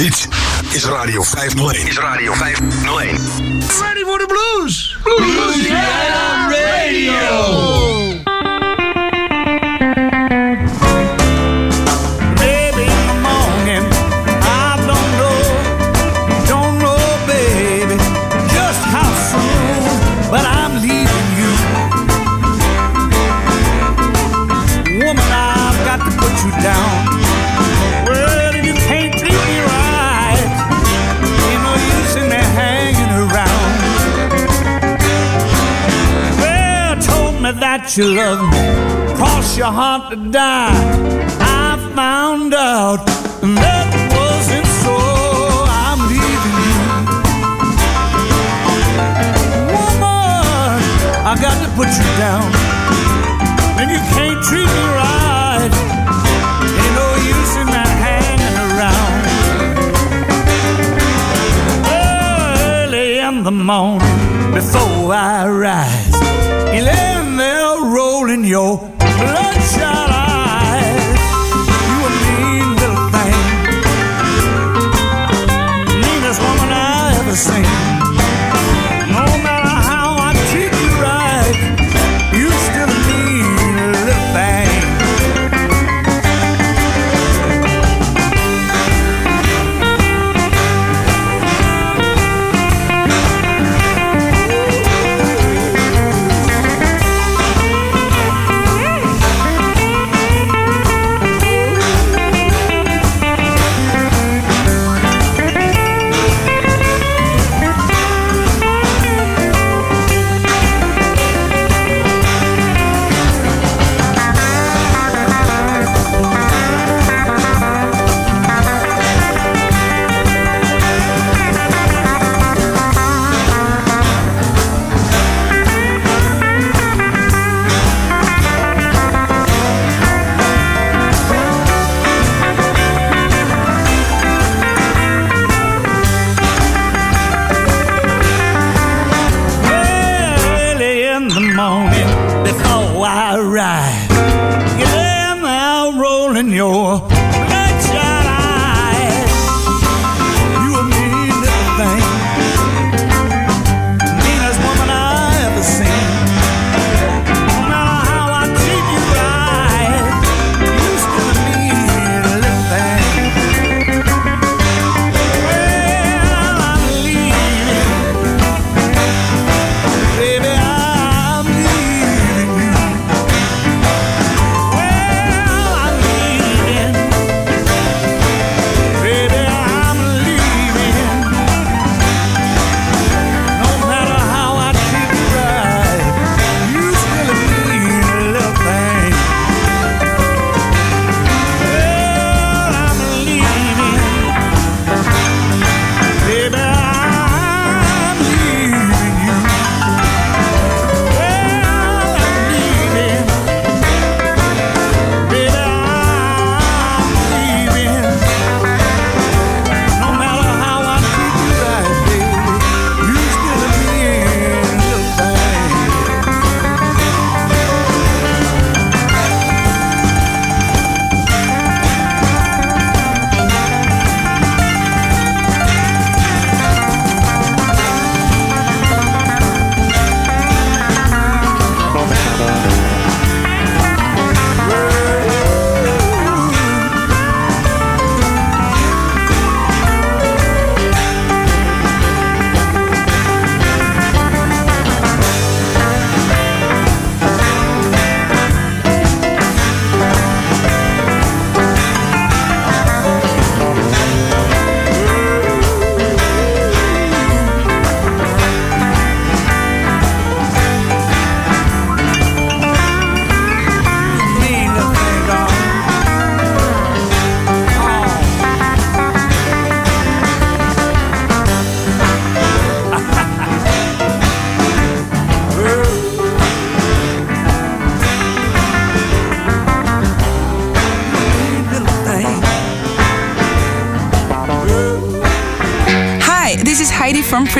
Dit is Radio 501. Is Radio 501. Ready for the blues? Louisiana Radio. You love me, cross your heart to die. I found out that wasn't so. I'm leaving you, woman. I got to put you down, and you can't treat me right. Ain't no use in that hanging around. Early in the morning, before I rise, your bloodshot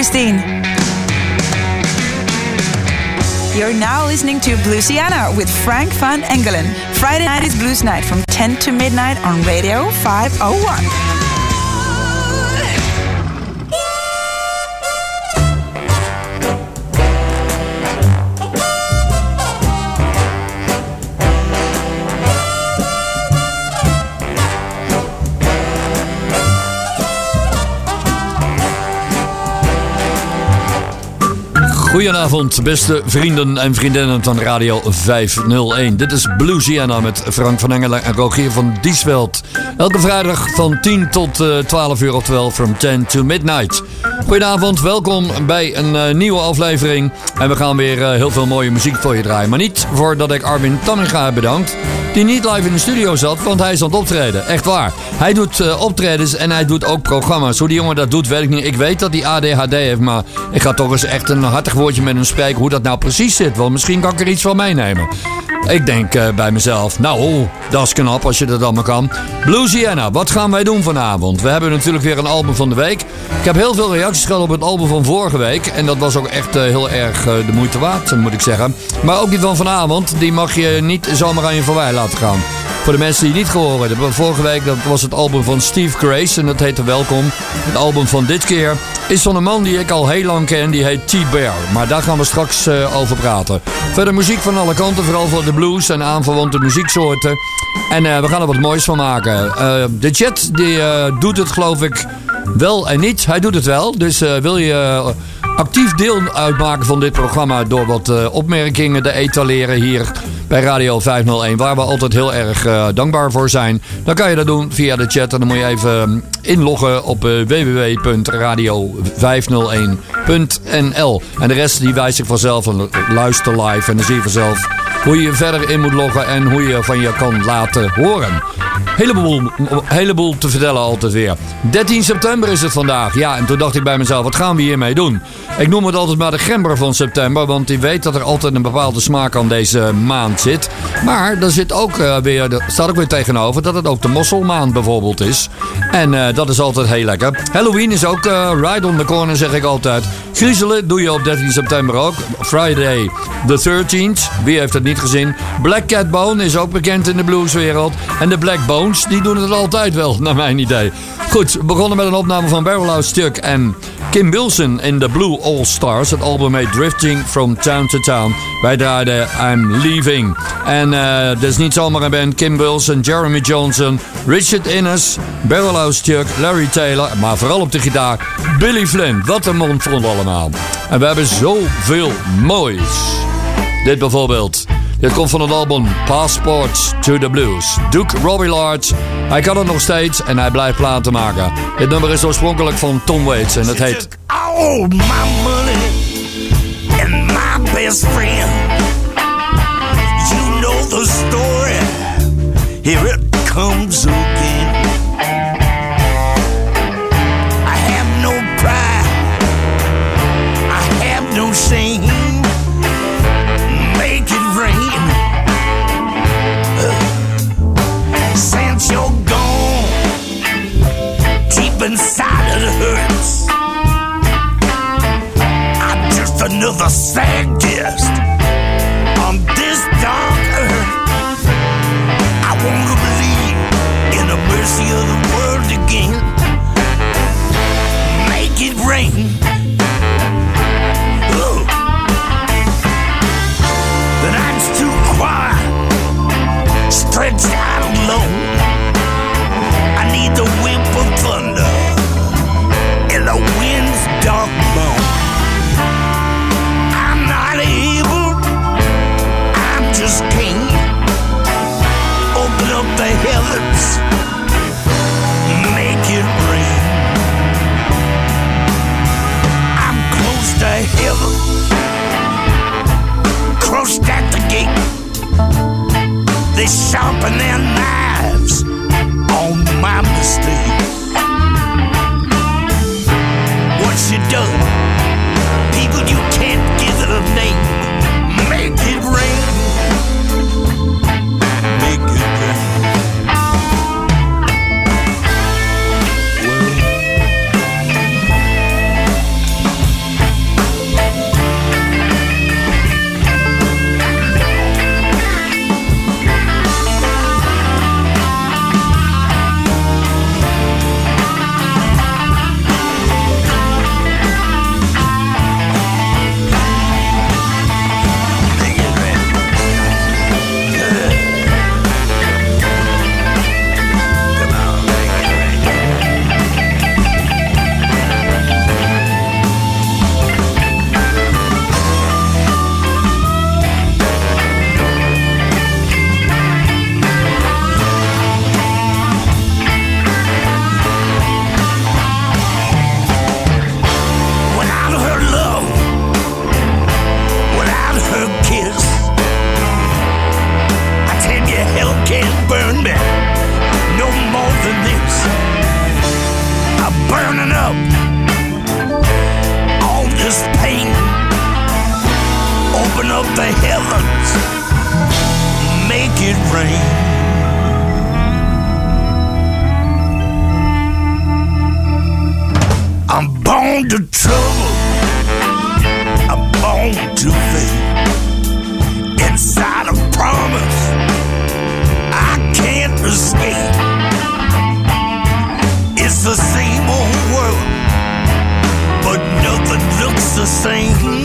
Pristine. You're now listening to Bluesiana with Frank van Engelen. Friday night is Blues Night from 10 to midnight on Radio 501. Goedenavond, beste vrienden en vriendinnen van Radio 501. Dit is Bluesiana met Frank van Engelen en Rogier van Diesveld. Elke vrijdag van 10 tot 12 eh, uur, oftewel from 10 to midnight. Goedenavond, welkom bij een uh, nieuwe aflevering. En we gaan weer uh, heel veel mooie muziek voor je draaien. Maar niet voordat ik Armin Tamminga bedankt. Die niet live in de studio zat, want hij is aan het optreden. Echt waar. Hij doet uh, optredens en hij doet ook programma's. Hoe die jongen dat doet, weet ik niet. Ik weet dat hij ADHD heeft, maar ik ga toch eens echt een hartig woordje met hem spreken hoe dat nou precies zit. Want misschien kan ik er iets van meenemen. Ik denk uh, bij mezelf, nou, dat is knap als je dat allemaal kan. Bluesiana, wat gaan wij doen vanavond? We hebben natuurlijk weer een album van de week. Ik heb heel veel reacties gehad op het album van vorige week. En dat was ook echt uh, heel erg uh, de moeite waard, moet ik zeggen. Maar ook die van vanavond, die mag je niet zomaar aan je voorbij laten gaan. Voor de mensen die het niet gehoord hebben. Vorige week dat was het album van Steve Grace en dat heette Welkom. Het album van dit keer is van een man die ik al heel lang ken. Die heet T-Bear. Maar daar gaan we straks uh, over praten. Verder muziek van alle kanten. Vooral voor de blues en aanverwante muzieksoorten. En uh, we gaan er wat moois van maken. Uh, de chat die doet het geloof ik wel en niet. Hij doet het wel. Dus wil je actief deel uitmaken van dit programma door wat opmerkingen te etaleren hier bij Radio 501, waar we altijd heel erg uh, dankbaar voor zijn. Dan kan je dat doen via de chat en dan moet je even inloggen op uh, www.radio501.nl. En de rest die wijst zich vanzelf en luister live en dan zie je vanzelf hoe je verder in moet loggen en hoe je van je kan laten horen. Heleboel, heleboel te vertellen altijd weer. 13 september is het vandaag. Ja, en toen dacht ik bij mezelf, wat gaan we hiermee doen? Ik noem het altijd maar de gember van september, want die weet dat er altijd een bepaalde smaak aan deze maand zit. Maar er zit ook uh, weer, er staat ook weer tegenover dat het ook de mosselmaand bijvoorbeeld is. En uh, dat is altijd heel lekker. Halloween is ook uh, right on the corner, zeg ik altijd. Griezelen doe je op 13 september ook. Friday the 13th. Wie heeft het niet gezien? Black Cat Bone is ook bekend in de blueswereld. En de Black Bones, die doen het altijd wel, naar mijn idee. Goed, we begonnen met een opname van Barrelhouse Stuck en Kim Wilson in The Blue All Stars. Het album heet Drifting From Town to Town. Wij draaiden I'm Leaving. En uh, dat is niet zomaar een band. Kim Wilson, Jeremy Johnson, Richard Innes, Barrelhouse Stuck, Larry Taylor. Maar vooral op de gitaar Billy Flynn. Wat een En we hebben zoveel moois. Dit bijvoorbeeld. Dit komt van het album Passport to the Blues. Duke Robbie Lard. Hij kan het nog steeds en hij blijft platen maken. Dit nummer is oorspronkelijk van Tom Waits en het heet... All my money and my best friend. You know the story. Here it comes again. Just another They sharpen their knives. sing.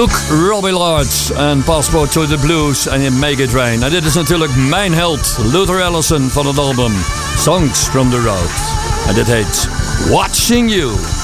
Doek Robbie Lords en Passport to the Blues en in Make It Rain. En dit is natuurlijk mijn held, Luther Allison van het album Songs from the Road. En dit heet Watching You.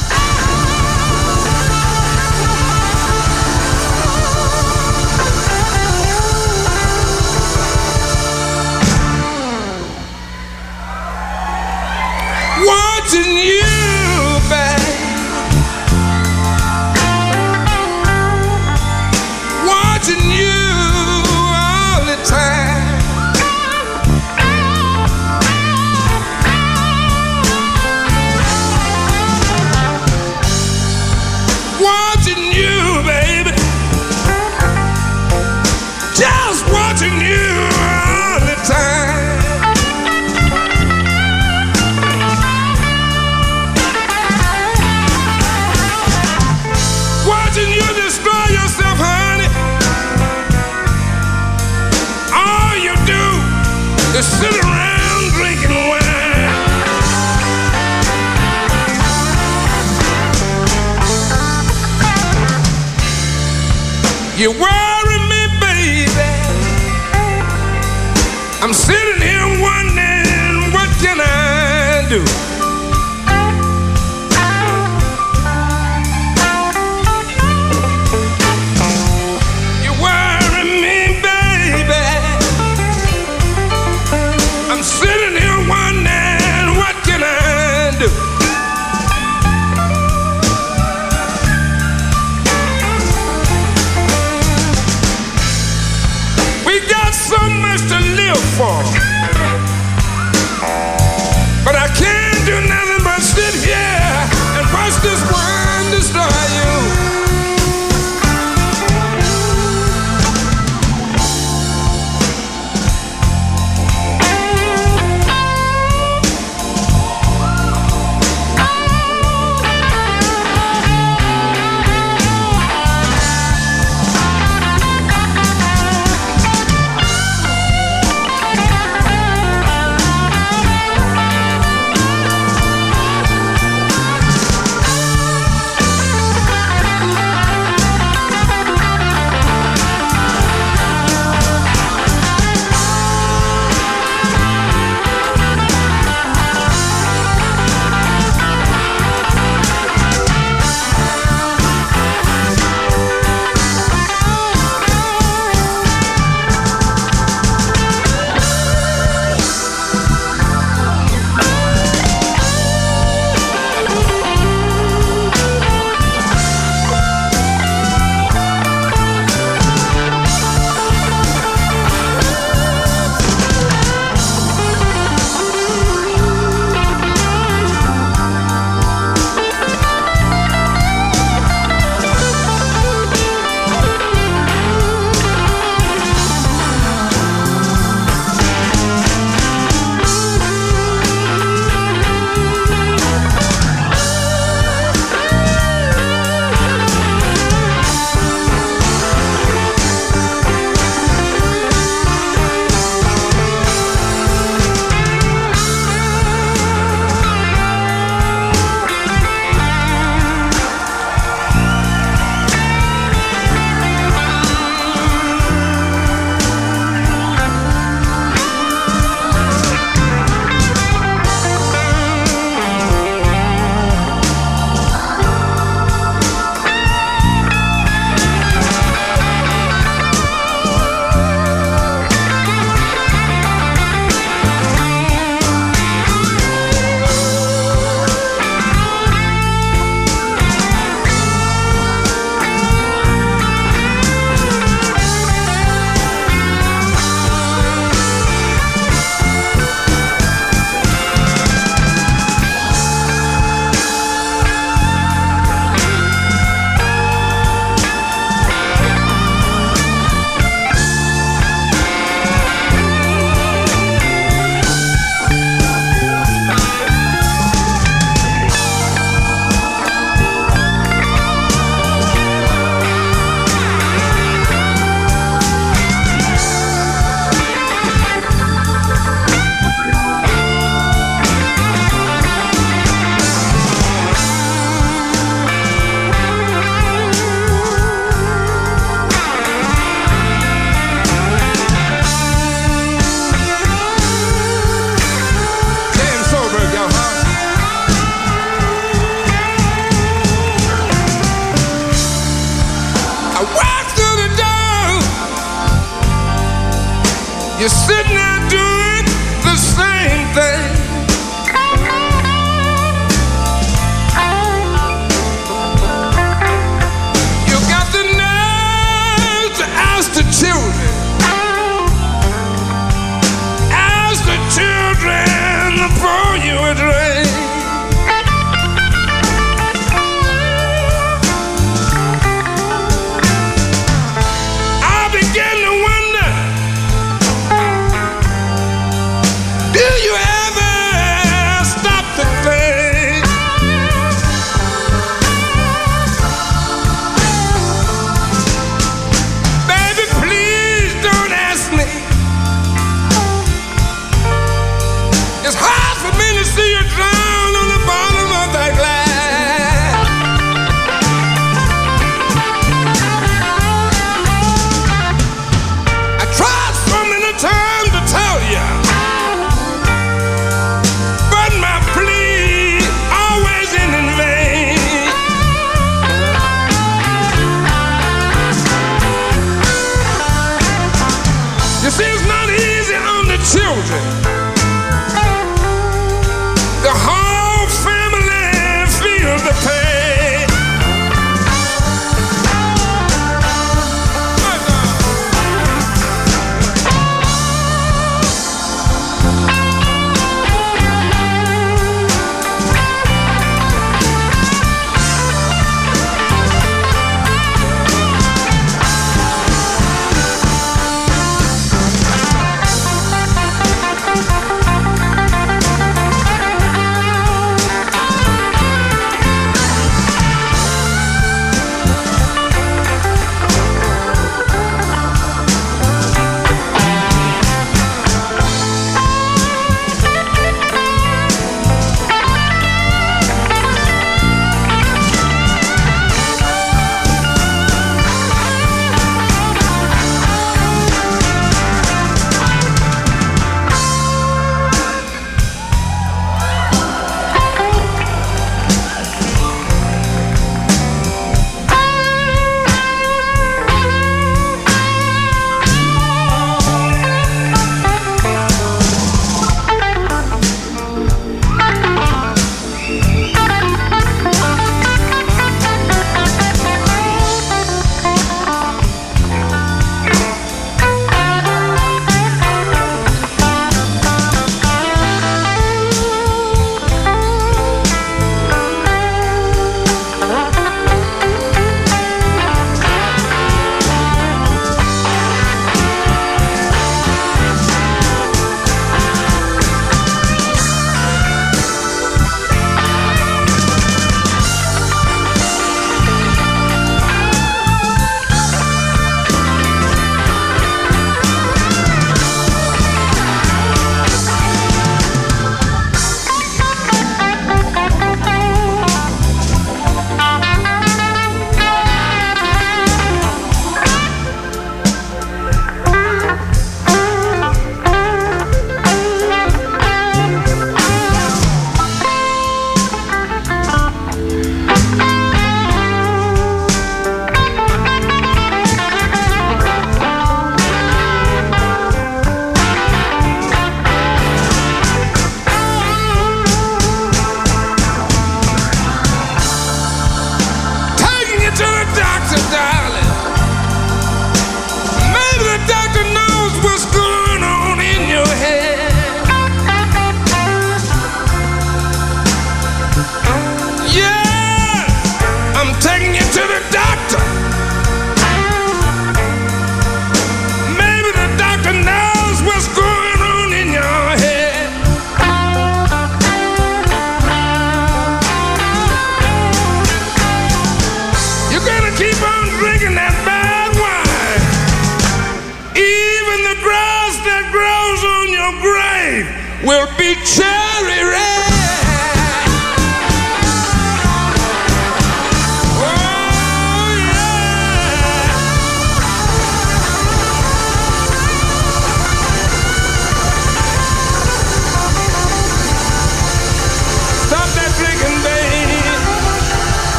You're sitting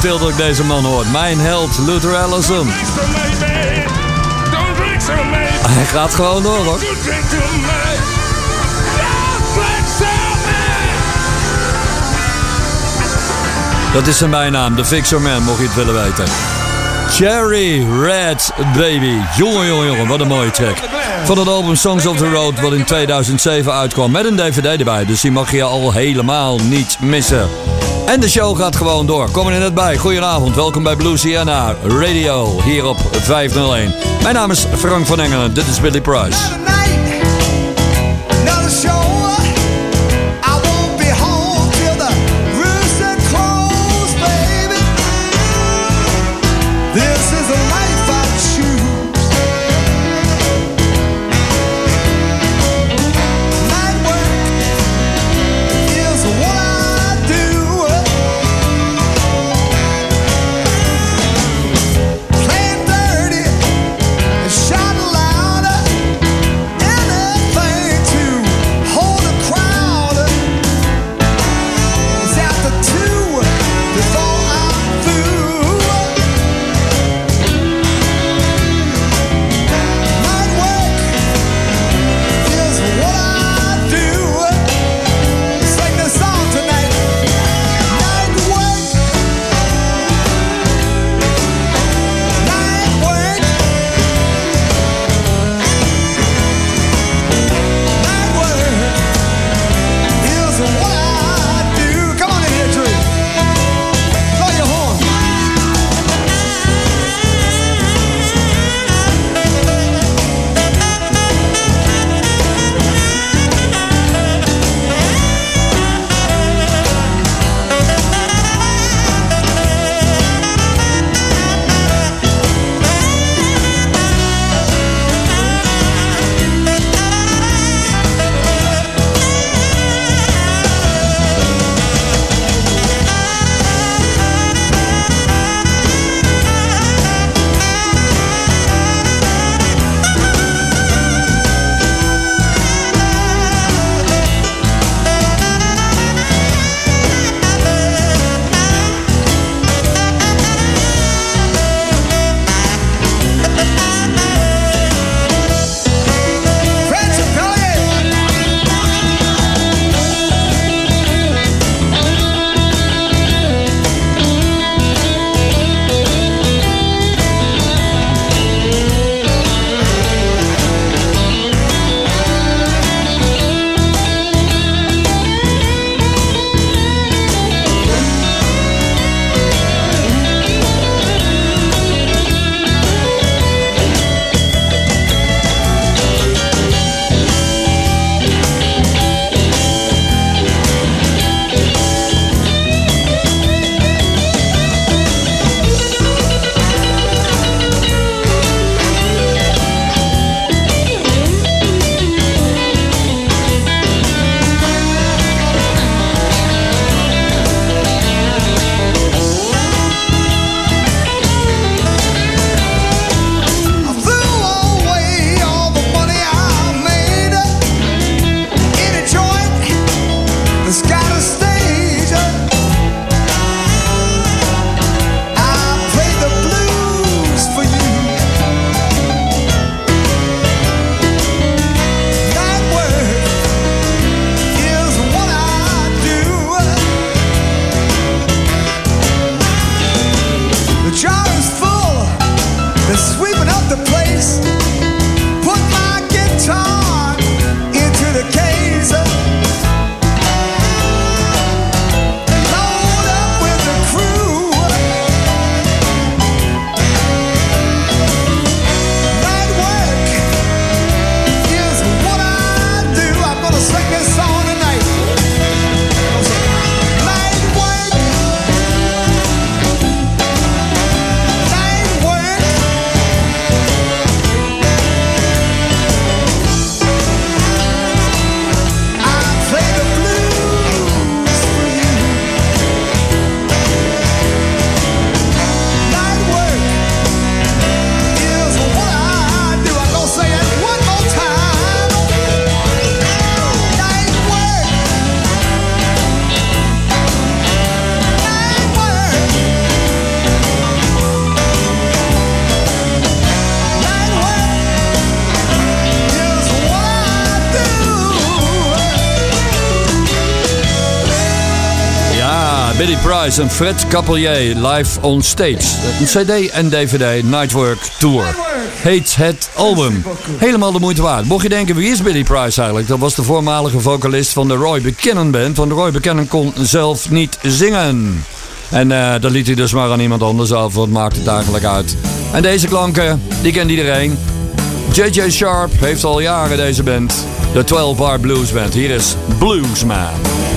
til dat ik deze man hoor. Mijn held, Luther Allison. Much. Hij gaat gewoon door hoor. Dat is zijn bijnaam, de Fixer Man, mocht je het willen weten. Cherry Red Baby. Jongen, jongen, jongen, wat een mooie track. Van het album Songs of the Road, wat in 2007 uitkwam. Met een DVD erbij, dus die mag je al helemaal niet missen. En de show gaat gewoon door. Kom er net bij. Goedenavond, welkom bij Blue Sienna Radio, hier op 501. Mijn naam is Frank van Engelen, dit is Billy Price. Billy Price en Fred Capelier live on stage. Een cd en dvd Nightwork Tour. Heet het album. Helemaal de moeite waard. Mocht je denken, wie is Billy Price eigenlijk? Dat was de voormalige vocalist van de Roy Buchanan Band. Want Roy Buchanan kon zelf niet zingen. En uh, dat liet hij dus maar aan iemand anders af. Wat maakt het eigenlijk uit? En deze klanken, die kent iedereen. J.J. Sharp heeft al jaren deze band. De 12 Bar Blues Band. Hier is Bluesman.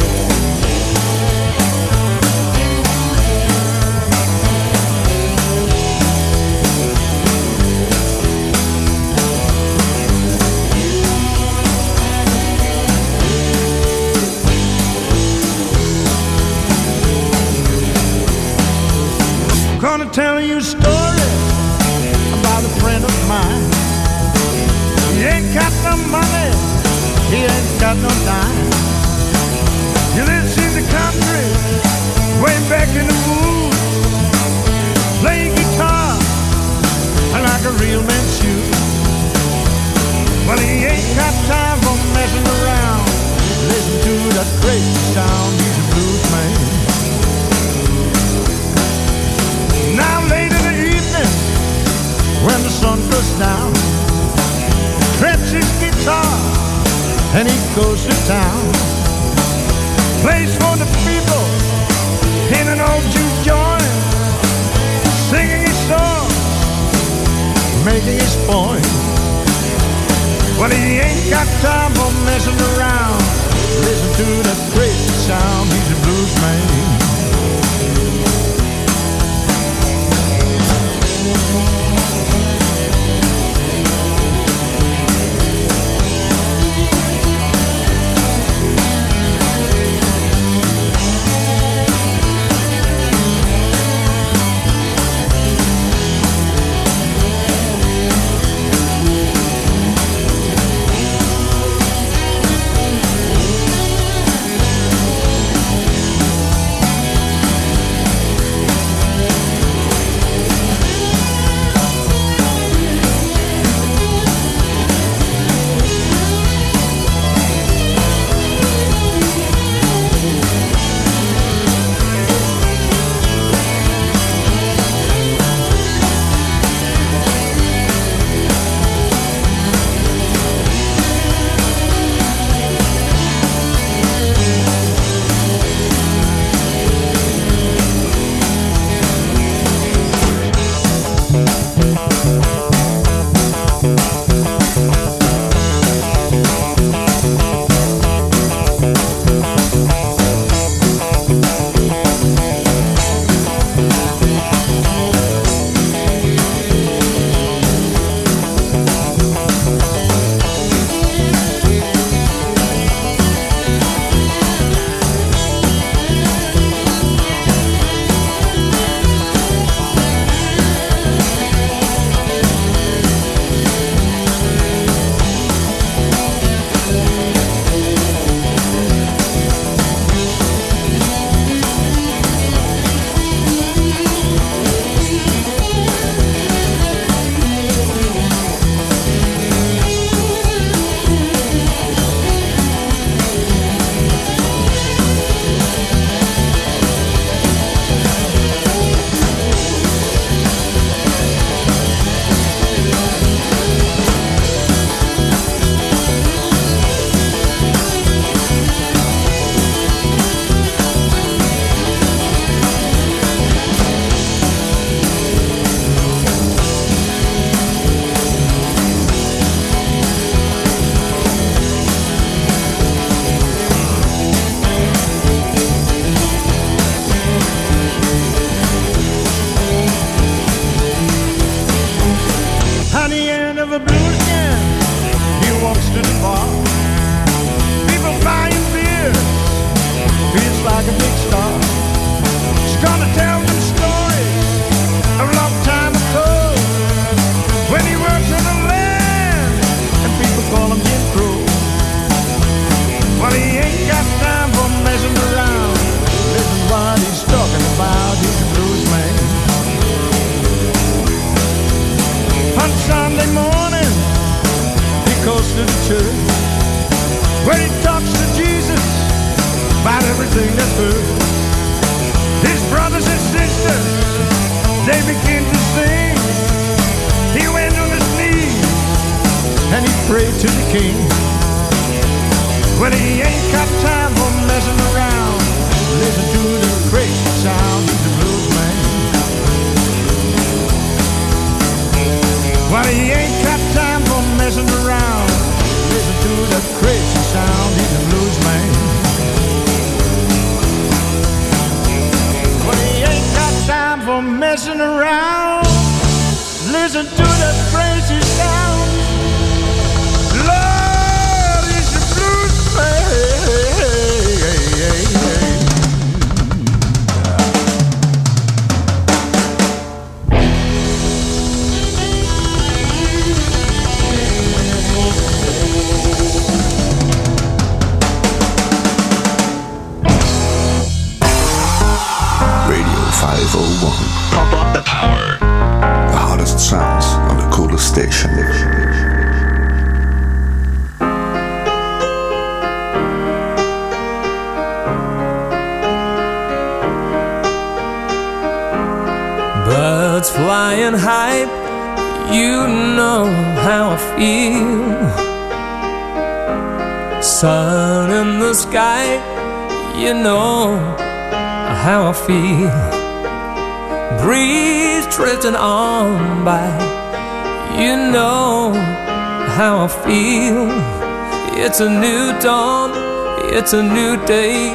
It's a new day,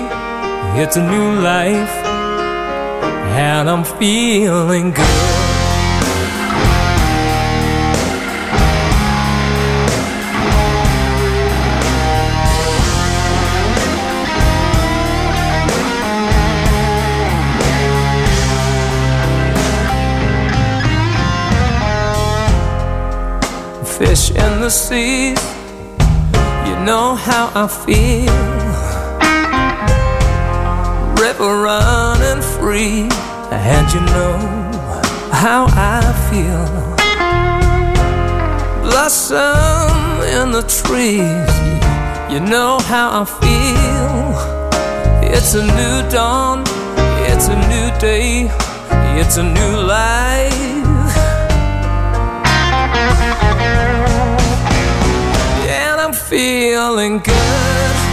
it's a new life and I'm feeling good. Fish in the seas, you know how I feel river running free, and you know how I feel. Blossom in the trees, you know how I feel. It's a new dawn, it's a new day, it's a new life. And I'm feeling good.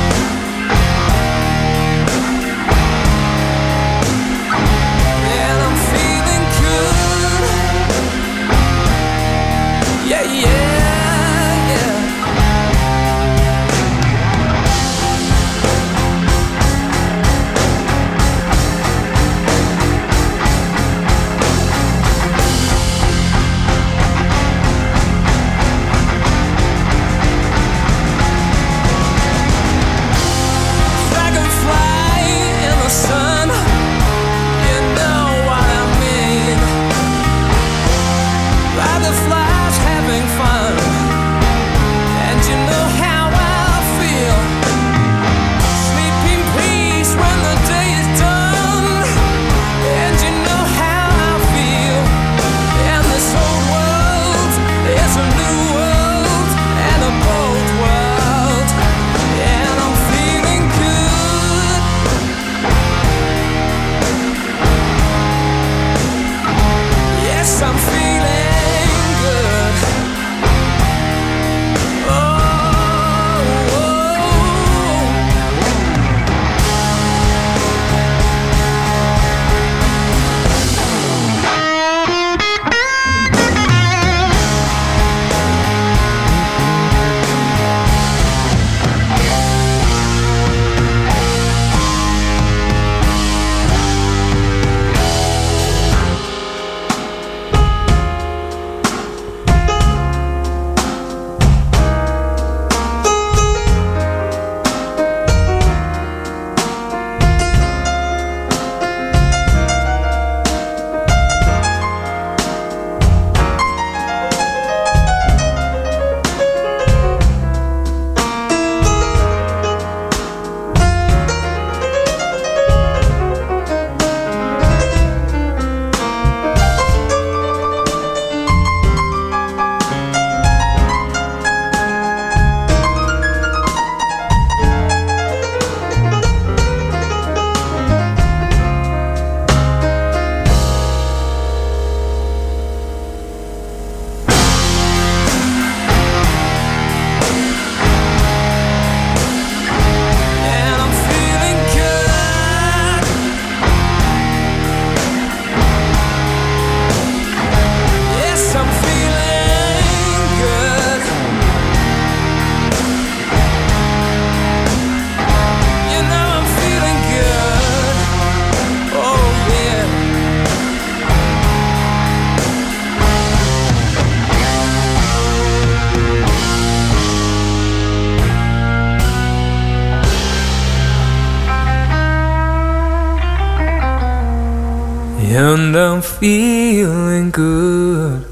Feeling good.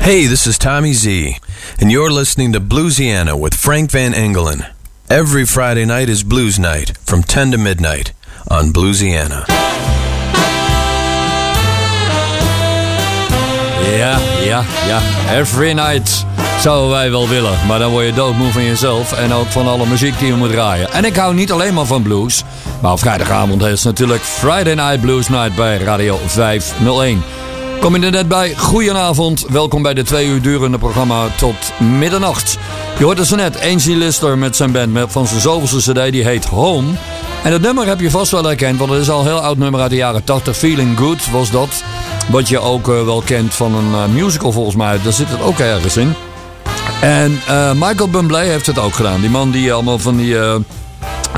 Hey, this is Tommy Z, and you're listening to Bluesiana with Frank Van Engelen. Every Friday night is Blues Night from 10 to midnight on Bluesiana. Ja, ja, ja. Every night zouden wij wel willen. Maar dan word je doodmoe van jezelf en ook van alle muziek die je moet draaien. En ik hou niet alleen maar van blues. Maar op vrijdagavond is natuurlijk Friday Night Blues Night bij Radio 501. Kom je er net bij? Goedenavond. Welkom bij de twee uur durende programma tot middernacht. Je hoort dus net Ainsley Lister met zijn band van zijn zoveelste cd. Die heet Home. En het nummer heb je vast wel herkend, want het is al een heel oud nummer uit de jaren 80. Feeling Good was dat. Wat je ook eh, wel kent van een eh, musical volgens mij. Daar zit het ook ergens in. En eh, Michael Bublé heeft het ook gedaan. Die man die allemaal van die eh,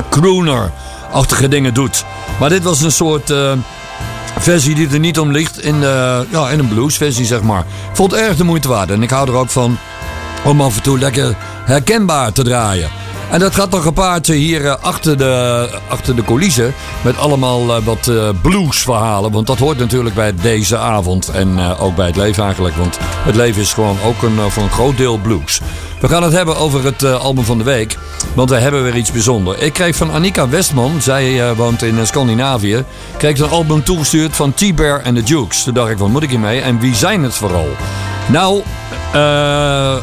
crooner-achtige dingen doet. Maar dit was een soort eh, versie die er niet om ligt in, ja, in een bluesversie, zeg maar. Vond erg de moeite waard. En ik hou er ook van om af en toe lekker herkenbaar te draaien. En dat gaat dan gepaard hier eh, achter de, achter de coulissen. Met allemaal eh, wat eh, bluesverhalen. Want dat hoort natuurlijk bij deze avond. En ook bij het leven eigenlijk. Want het leven is gewoon ook een, voor een groot deel blues. We gaan het hebben over het album van de week. Want we hebben weer iets bijzonders. Ik kreeg van Annika Westman, zij woont in Scandinavië. Kreeg een album toegestuurd van T-Bear en the Dukes. Toen dacht ik, wat moet ik hiermee? En wie zijn het vooral? Nou,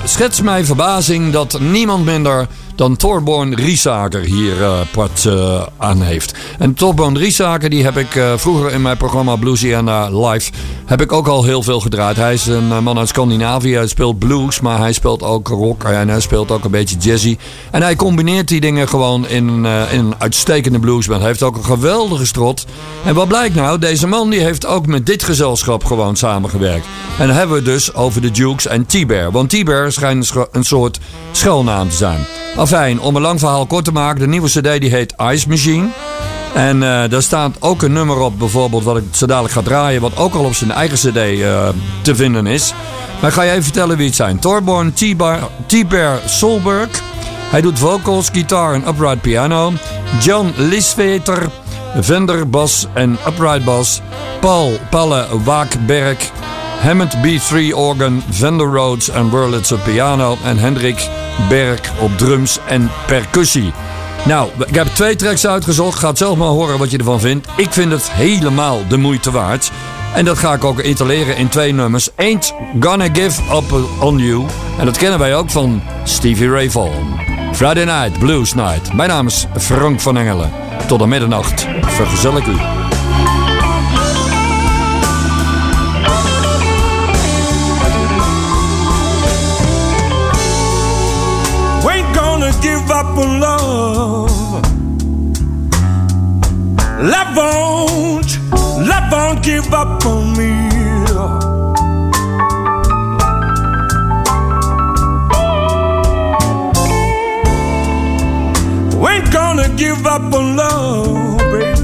schets mij verbazing dat niemand minder dan Torborn Riesaker hier eh part eh, aan heeft. En Torborn Riesaker die heb ik eh, vroeger in mijn programma Bluesiana Live heb ik ook al heel veel gedraaid. Hij is een man uit Scandinavië. Hij speelt blues, maar hij speelt ook rock en hij speelt ook een beetje jazzy. En hij combineert die dingen gewoon in, in een uitstekende bluesband. Hij heeft ook een geweldige strot. En wat blijkt nou? Deze man die heeft ook met dit gezelschap gewoon samengewerkt. En dan hebben we dus over de Dukes en T-Bear. Want T-Bear schijnt een soort schuilnaam te zijn. Afijn, om een lang verhaal kort te maken. De nieuwe cd die heet Ice Machine. En eh, daar staat ook een nummer op, bijvoorbeeld, wat ik zo dadelijk ga draaien, wat ook al op zijn eigen CD eh, te vinden is. Maar ik ga je even vertellen wie het zijn: Torborn T-Bar- T-Bear Solberg. Hij doet vocals, gitaar en upright piano. John Lisveter, Vender bas en upright bas. Paul Palle Waakberg. Hammond B3 organ, Vender Rhodes en Wurlitzer piano. En Hendrik Berg op drums en percussie. Nou, ik heb twee tracks uitgezocht. Ga zelf maar horen wat je ervan vindt. Ik vind het helemaal de moeite waard. En dat ga ik ook intaleren in twee nummers. Ain't Gonna Give Up On You. En dat kennen wij ook van Stevie Ray Vaughan. Friday Night, Blues Night. Mijn naam is Frank van Engelen. Tot aan middernacht vergezel ik u. up on love. Love won't, love won't give up on me. Ain't gonna give up on love, baby.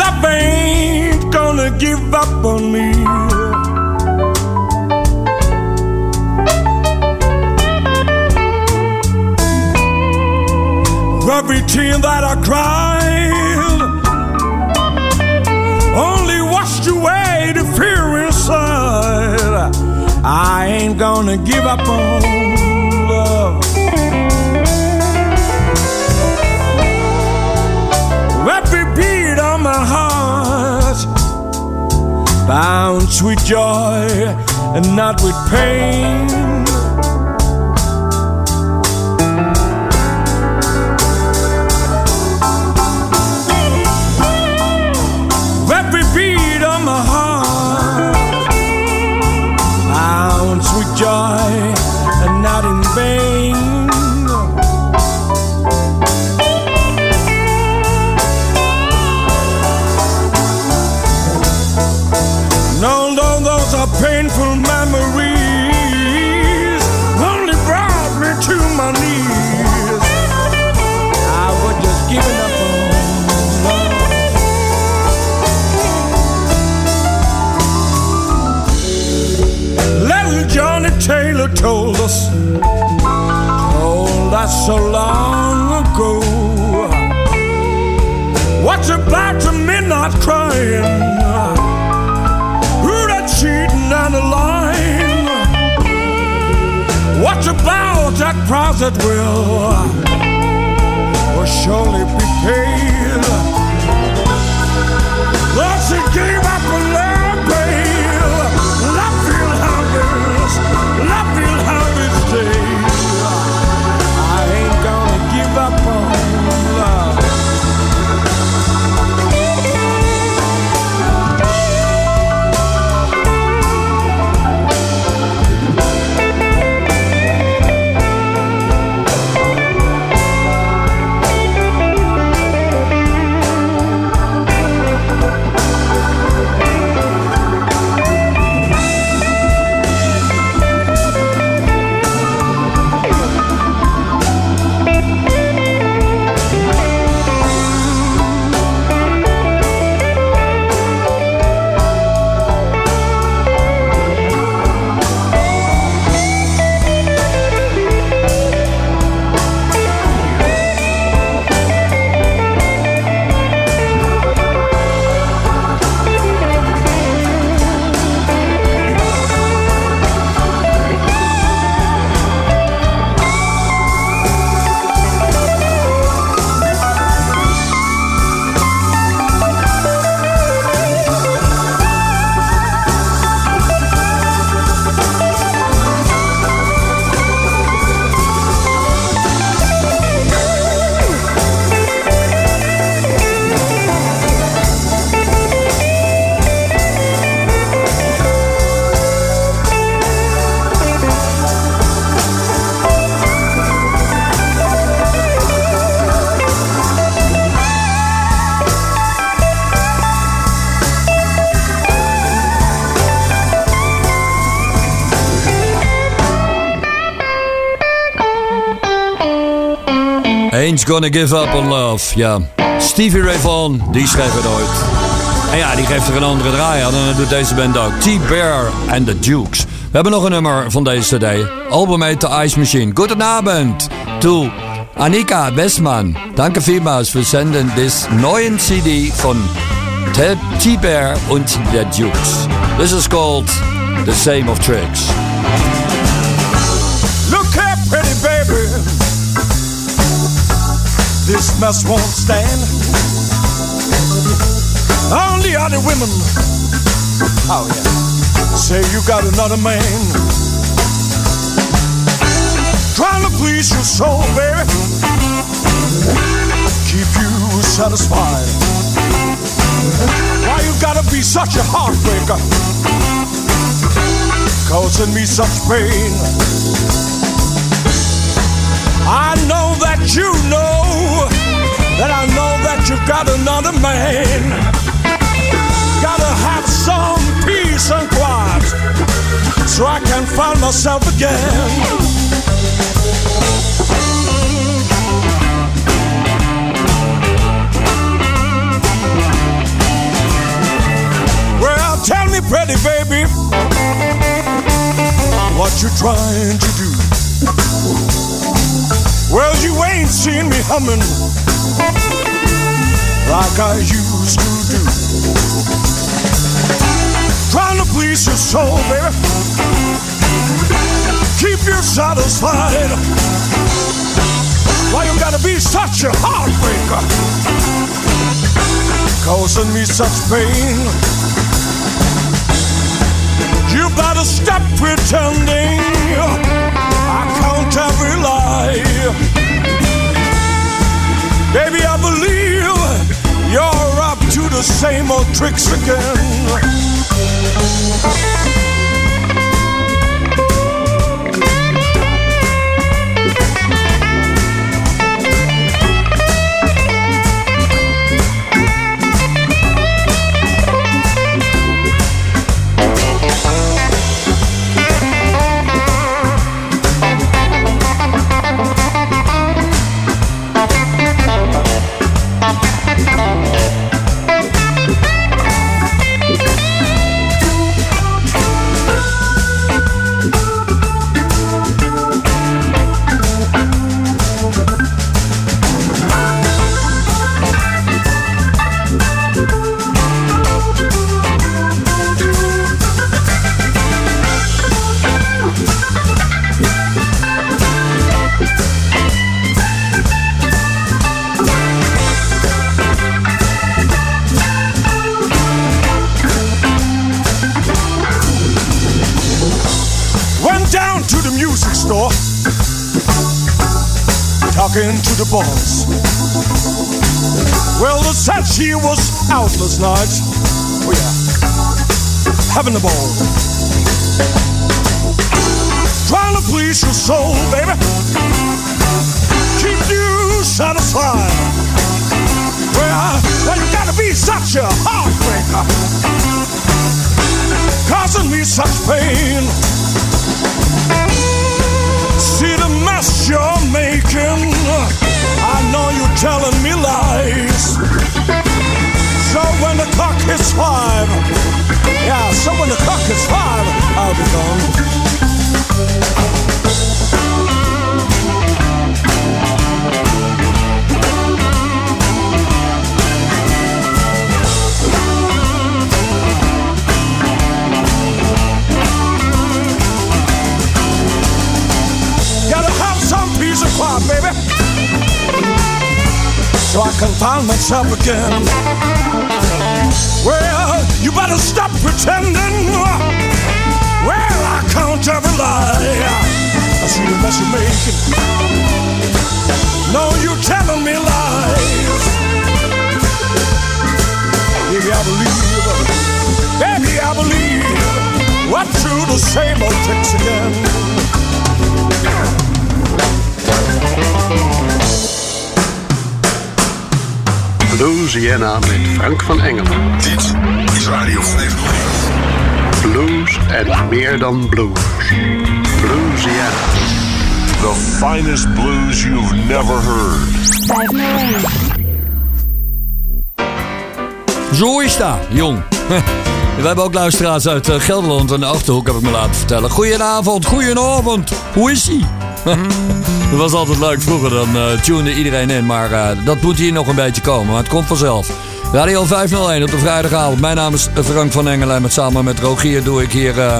Love ain't gonna give up on me. That I cried only washed away the fear inside. I ain't gonna give up on love. Every beat of my heart bounce with joy and not with pain. Price that will, will surely be paid? Gonna give up on love. Ja, Stevie Ray Vaughan, die schreef het ooit. En ja, die geeft er een andere draai aan en dat doet deze band ook. T-Bear and the Dukes. We hebben nog een nummer van deze cd. Album heet The Ice Machine. Goedenavond to Annika Westman. Danke vielmals für senden des neuen CD von T- T-Bear und the Dukes. This is called The Same of Tricks. Look here, pretty baby. This mess won't stand. The other women, oh yeah, say you got another man. Trying to please your soul, baby. Keep you satisfied. Why you gotta be such a heartbreaker? Causing me such pain. I know that you know that I know that you got another man. Gotta have some peace and quiet so I can find myself again. Well, tell me, pretty baby, what you trying to do? Well, you ain't seen me humming like I used to do. Trying to please your soul, baby. Keep you satisfied. Why you gotta be such a heartbreaker? Causing me such pain. You better stop pretending. I count every lie. Baby, I believe you're up to the same old tricks again. Boss. Well, the said she was out last night. Oh, yeah. Having a ball. Trying to please your soul, baby. Keep you satisfied. Well, well, you gotta be such a heartbreaker. Causing me such pain. See the mess you're making. I know you're telling me lies. So when the clock hits five, yeah, so when the clock hits five, I'll be gone. And quiet, baby. I can find myself again. Well, you better stop pretending. Well, I count every lie. I see the mess you're making. No, you're telling me lies. Baby, I believe. Baby, I believe. What through the same old tricks again. Louisiana met Frank van Engelen. Dit is Radio 501. Blues en meer dan blues. Louisiana. The finest blues you've never heard. 501. Zo is dat, jong. We hebben ook luisteraars uit eh, Gelderland en de Achterhoek, heb ik me laten vertellen. Goedenavond, goedenavond. Hoe is ie? Dat was altijd leuk. Vroeger dan uh, tunede iedereen in, maar eh, dat moet hier nog een beetje komen. Maar het komt vanzelf. Radio 501 op de vrijdagavond. Mijn naam is Frank van Engelen en met, samen met Rogier doe ik hier uh,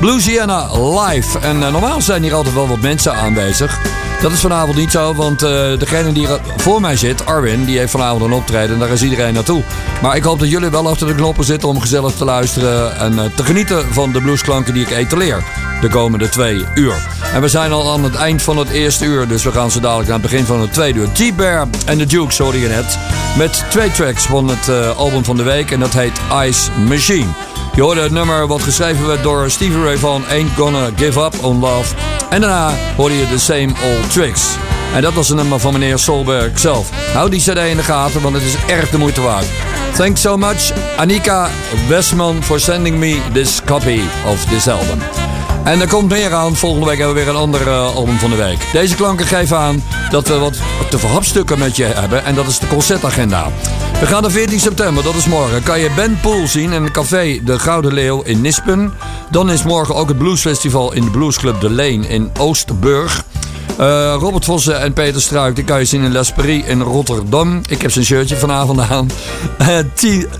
Bluesiana live. En normaal zijn hier altijd wel wat mensen aanwezig. Dat is vanavond niet zo, want uh, degene die voor mij zit, Arwin, die heeft vanavond een optreden en daar is iedereen naartoe. Maar ik hoop dat jullie wel achter de knoppen zitten om gezellig te luisteren en te genieten van de bluesklanken die ik etaleer de komende twee uur. En we zijn al aan het eind van het eerste uur, dus we gaan zo dadelijk naar het begin van het tweede uur. T-Bear en The Dukes hoorde je net, met twee tracks van het uh, album van de week en dat heet Ice Machine. Je hoorde het nummer wat geschreven werd door Stevie Ray Vaughan, Ain't Gonna Give Up On Love. En daarna hoorde je The Same Old Tricks. En dat was een nummer van meneer Solberg zelf. Hou die cd in de gaten, want het is erg de moeite waard. Thanks so much, Annika Westman, for sending me this copy of this album. En er komt meer aan. Volgende week hebben we weer een ander uh, album van de week. Deze klanken geven aan dat we wat te verhapstukken met je hebben. En dat is de concertagenda. We gaan de 14 september, dat is morgen. Kan je Ben Poel zien in het café De Gouden Leeuw in Nispen. Dan is morgen ook het Bluesfestival in de Bluesclub De Leen in Oostburg. Uh, Robert Vossen en Peter Struik, die kan je zien in L'Esprit in Rotterdam. Ik heb zijn shirtje vanavond aan. Uh,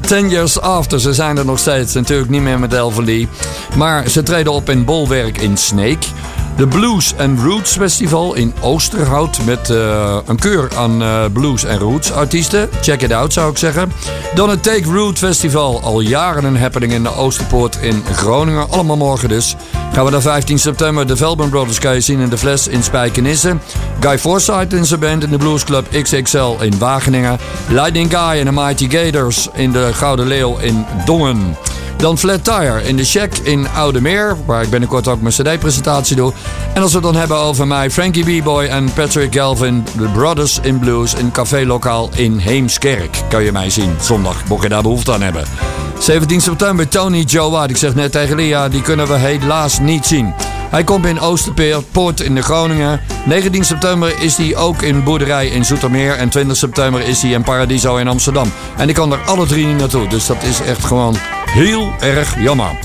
ten years after, ze zijn er nog steeds. Natuurlijk niet meer met Elverlee. Maar ze treden op in Bolwerk in Sneek. De Blues and Roots Festival in Oosterhout met uh, een keur aan uh, blues en roots artiesten. Check it out zou ik zeggen. Dan het Take Root Festival, al jaren een happening in de Oosterpoort in Groningen. Allemaal morgen dus. Gaan we naar 15 september. De Velben Brothers kan zien in de Fles in Spijkenisse. Guy Forsyth in zijn band in de Blues Club XXL in Wageningen. Lightning Guy en de Mighty Gators in de Gouden Leeuw in Dongen. Dan Flat Tire in de Shack in Oude Meer, waar ik binnenkort ook mijn CD-presentatie doe. En als we het dan hebben over mij, Frankie B-Boy en Patrick Galvin, de Brothers in Blues in Café Lokaal in Heemskerk. Kan je mij zien zondag, mocht je daar behoefte aan hebben. 17 september, Tony Joe White. Ik zeg net tegen Lia, die kunnen we helaas niet zien. Hij komt in Oosterpoort in de Groningen. 19 september is hij ook in Boerderij in Zoetermeer. En 20 september is hij in Paradiso in Amsterdam. En ik kan er alle drie niet naartoe. Dus dat is echt gewoon heel erg jammer.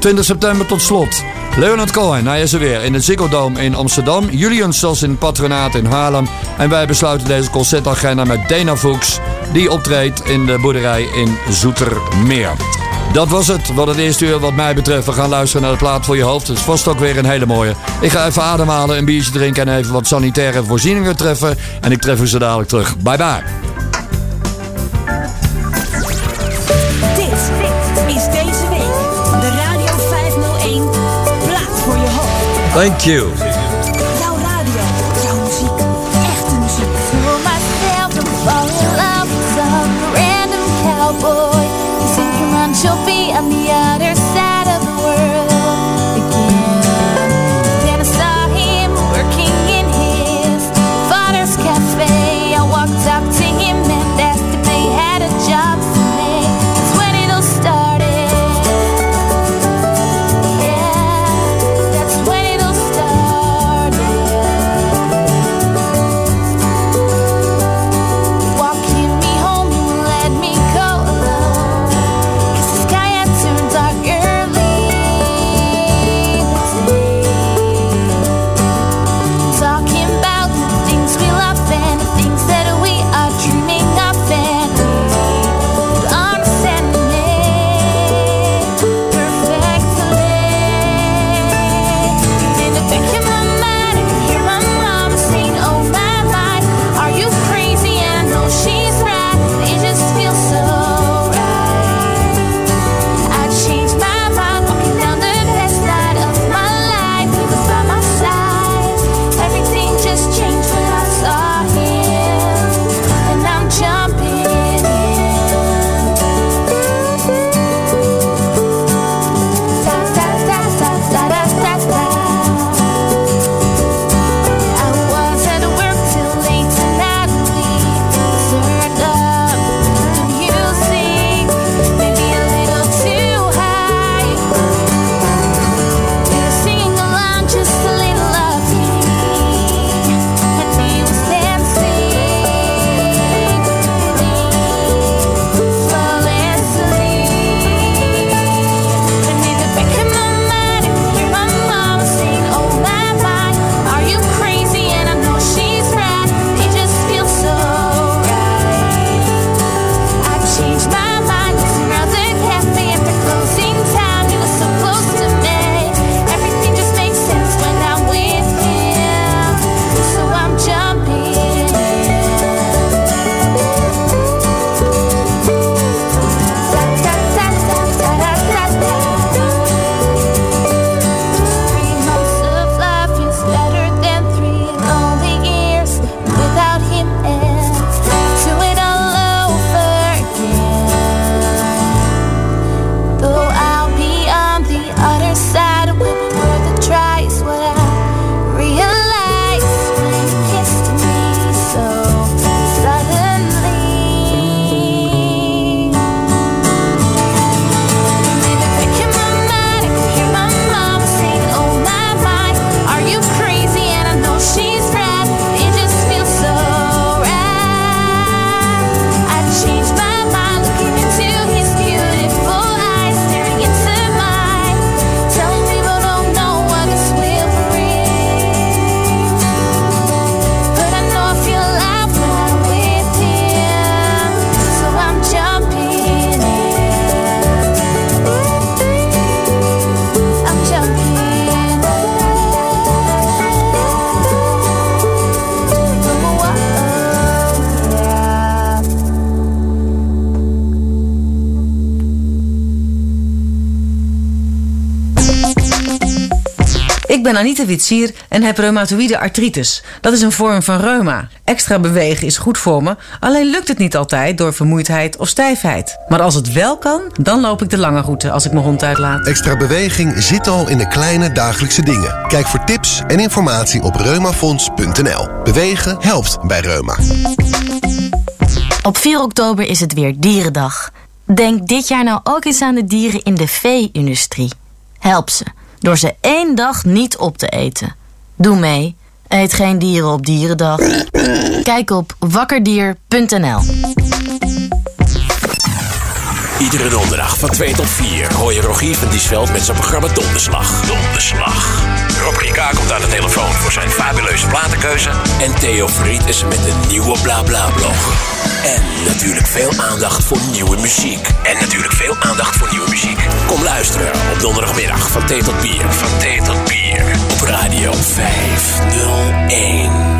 20 september tot slot. Leonard Cohen, hij is er weer in de Ziggo in Amsterdam. Julian Sas in Patronaat in Haarlem. En wij besluiten deze concertagenda met Dana Fuchs. Die optreedt in de boerderij in Zoetermeer. Dat was het, wat het eerste uur wat mij betreft. We gaan luisteren naar de plaat voor je hoofd. Het is vast ook weer een hele mooie. Ik ga even ademhalen, een biertje drinken en even wat sanitaire voorzieningen treffen. En ik tref u zo dadelijk terug. Bye bye. Dit is deze week de Radio 501 plaat voor je hoofd. Thank you. Ik ben Anita Witsier en heb reumatoïde artritis. Dat is een vorm van reuma. Extra bewegen is goed voor me, alleen lukt het niet altijd door vermoeidheid of stijfheid. Maar als het wel kan, dan loop ik de lange route als ik mijn hond uitlaat. Extra beweging zit al in de kleine dagelijkse dingen. Kijk voor tips en informatie op reumafonds.nl. Bewegen helpt bij reuma. Op 4 oktober is het weer Dierendag. Denk dit jaar nou ook eens aan de dieren in de vee-industrie. Help ze door ze één dag niet op te eten. Doe mee. Eet geen dieren op Dierendag. Kijk op wakkerdier.nl. Iedere donderdag van 2 tot 4 hoor je Rogier van Diesveld met zijn programma Donderslag. Donderslag. Rob Rika komt aan de telefoon voor zijn fabuleuze platenkeuze. En Theo Fried is met een nieuwe BlaBlaBlog. En natuurlijk veel aandacht voor nieuwe muziek. En natuurlijk veel aandacht voor nieuwe muziek. Kom luisteren op donderdagmiddag van T tot Bier. Van T tot Bier. Op Radio 501.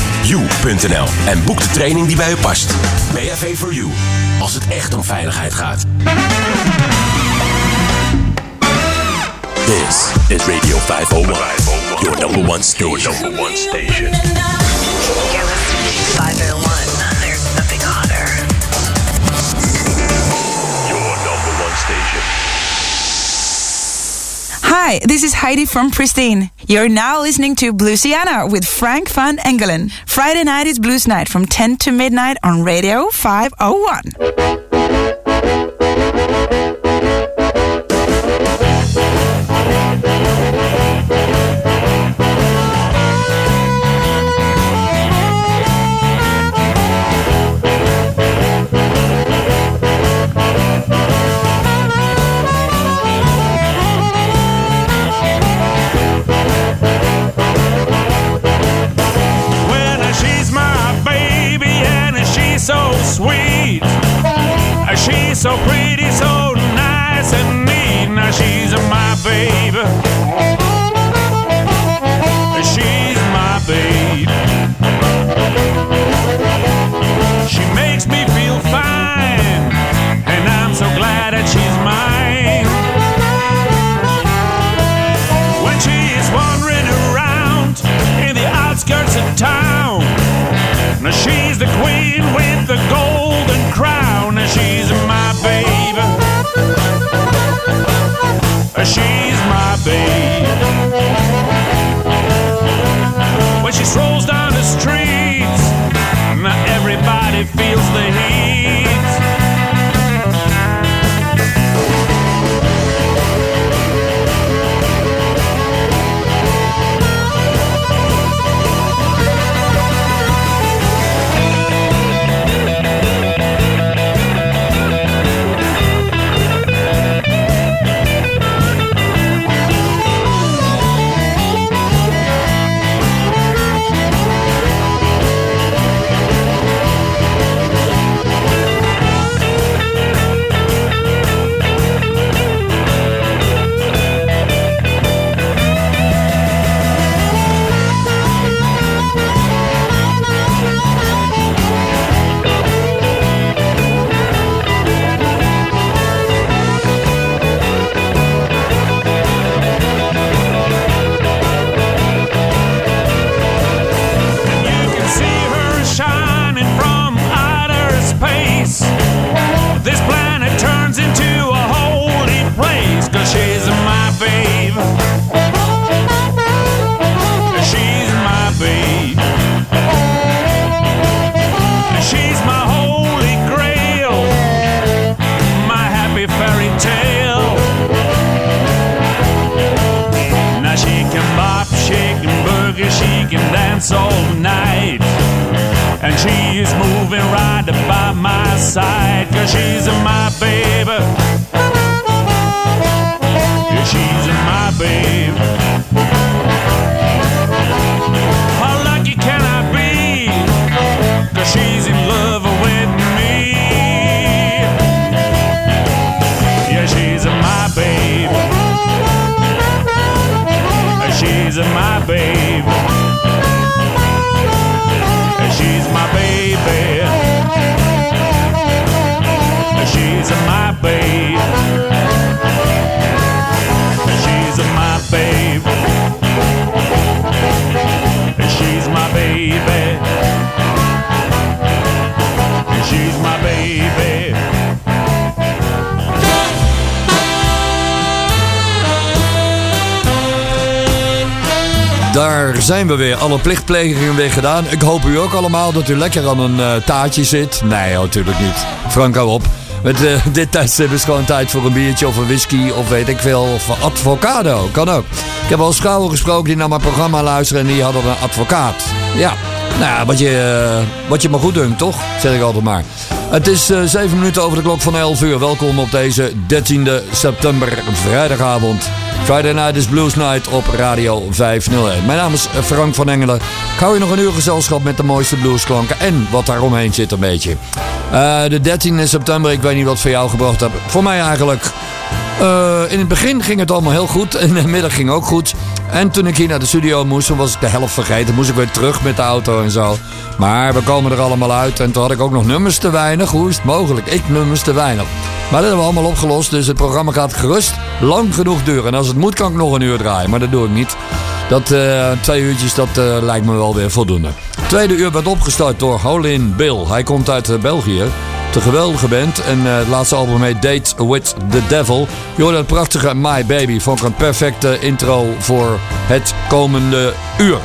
www.bav-4-u.nl en boek de training die bij u past. BHV for You, als het echt om veiligheid gaat. This is Radio 501, your number one station. Number one station. 501. Hi, this is Heidi from Pristine. You're now listening to Bluesiana with Frank Van Engelen. Friday night is Blues Night from 10 to midnight on Radio 501. So pretty, so nice and neat. Now she's my baby. She's my babe. She makes me feel fine, and I'm so glad that she's She's my babe. When she strolls down plichtplegingen weer gedaan. Ik hoop u ook allemaal dat u lekker aan een eh, taartje zit. Nee, natuurlijk niet. Frank, hou op. Met eh, dit tijdstip is gewoon tijd voor een biertje of een whisky of weet ik veel. Of avocado. Kan ook. Ik heb al eens vrouwen gesproken die naar mijn programma luisteren en die hadden een advocaat. Ja, Nou wat je, eh, wat je maar goed dunkt, toch? Zeg ik altijd maar. Het is eh 7 minuten over de klok van 11 uur. Welkom op deze 13e september, vrijdagavond. Friday Night is Blues Night op Radio 501. Mijn naam is Frank van Engelen. Ik hou je nog een uur gezelschap met de mooiste bluesklanken en wat daaromheen zit een beetje. Eh, de 13e september, ik weet niet wat voor jou gebracht heb. Voor mij eigenlijk... eh, in het begin ging het allemaal heel goed. In de middag ging ook goed. En toen ik hier naar de studio moest, was ik de helft vergeten. Moest ik weer terug met de auto en zo. Maar we komen er allemaal uit. En toen had ik ook nog nummers te weinig. Hoe is het mogelijk? Ik nummers te weinig. Maar dat hebben we allemaal opgelost. Dus het programma gaat gerust lang genoeg duren. En als het moet, kan ik nog een uur draaien. Maar dat doe ik niet. Dat eh, twee uurtjes, dat eh, lijkt me wel weer voldoende. Tweede uur werd opgestart door Holin Bill. Hij komt uit eh, België. De geweldige band. En het laatste album heet Date with the Devil. Je hoorde prachtige My Baby. Vond ik een perfecte intro voor het komende uur.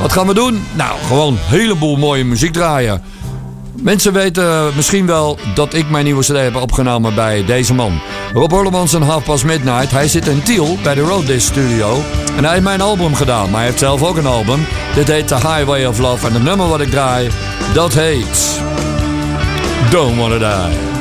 Wat gaan we doen? Nou, gewoon een heleboel mooie muziek draaien. Mensen weten misschien wel dat ik mijn nieuwe cd heb opgenomen bij deze man. Rob Orlemans en Half Past Midnight. Hij zit in Tiel bij de Road Disc Studio. En hij heeft mijn album gedaan. Maar hij heeft zelf ook een album. Dit heet The Highway of Love. En het nummer wat ik draai, dat heet... Don't Wanna Die.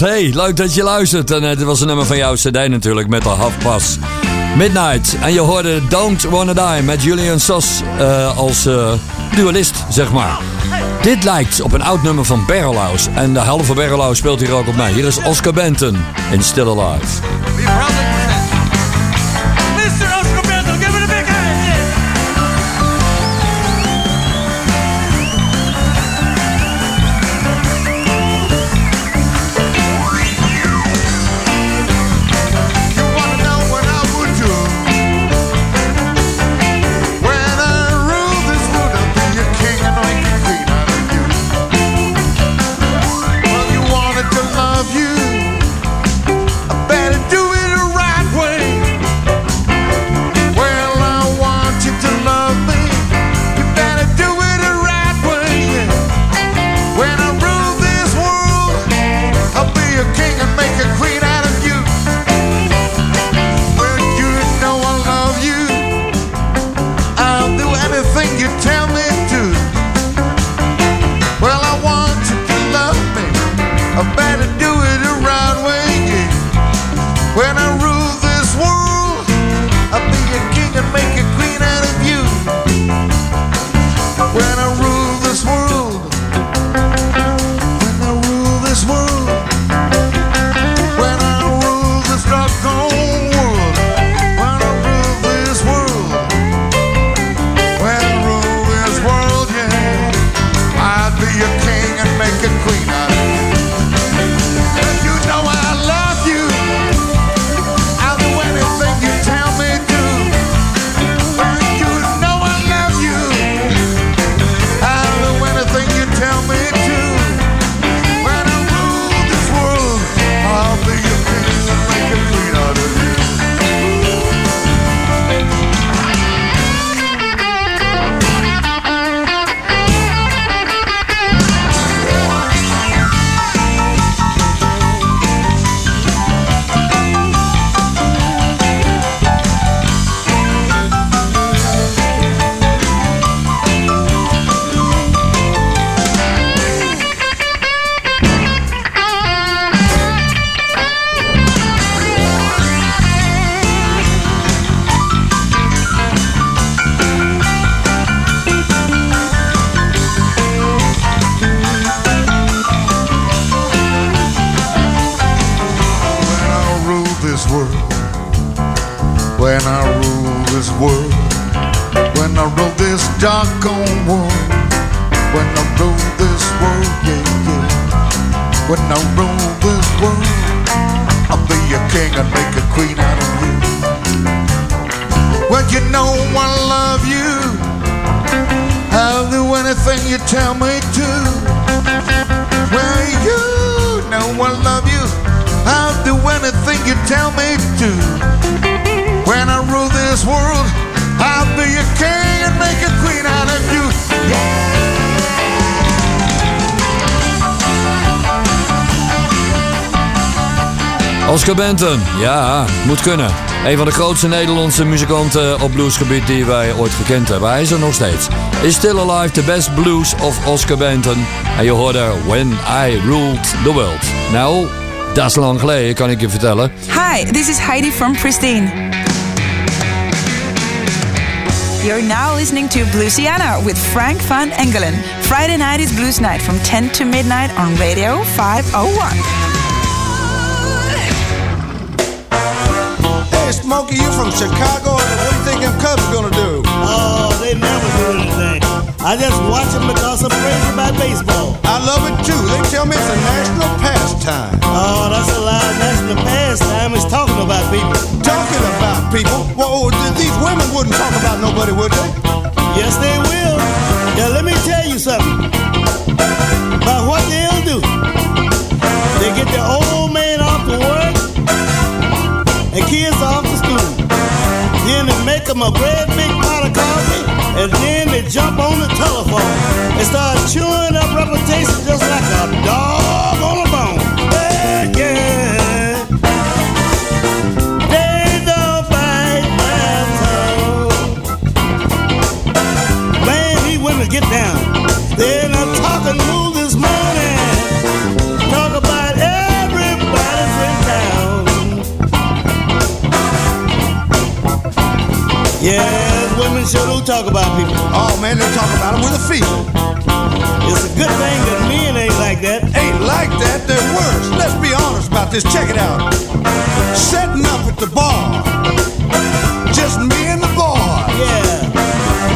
Hey, leuk dat je luistert. En eh, dit was een nummer van jouw cd natuurlijk, met de halfpas. Midnight. En je hoorde Don't Wanna Die met Julian Sos eh, als eh, dualist, zeg maar. Dit lijkt op een oud nummer van Barrelhouse. En de helft van Barrelhouse speelt hier ook op mij. Hier is Oscar Benton in Still Alive. Benton, ja, moet kunnen. Een van de grootste Nederlandse muzikanten op bluesgebied die wij ooit gekend hebben. Hij is er nog steeds. Is Still Alive, the best blues of Oscar Benton. En je hoorde When I Ruled the World. Nou, dat is lang geleden, kan ik je vertellen. Hi, this is Heidi from Pristine. You're now listening to Bluesiana with Frank Van Engelen. Friday night is Blues Night from 10 to midnight on Radio 501. Smokey, you from Chicago? What do you think them Cubs are gonna do? Oh, they never do anything. I just watch them because I'm crazy about baseball. I love it too. They tell me it's a national pastime. Oh, that's a lie. National pastime is talking about people. Talking about people? Well, th- these women wouldn't talk about nobody, would they? Yes, they will. Now, let me tell you something about what they'll do. They get the old man off to work and kids off them a great big pot of coffee, and then they jump on the telephone and start chewing up reputation just like a dog on a bone. Yeah, yeah. They don't Yes, women sure do talk about people. Oh man, they talk about them with a feeling. It's a good thing that men ain't like that. Ain't like that, they're worse. Let's be honest about this. Check it out. Setting up at the bar. Just me and the boy. Yeah.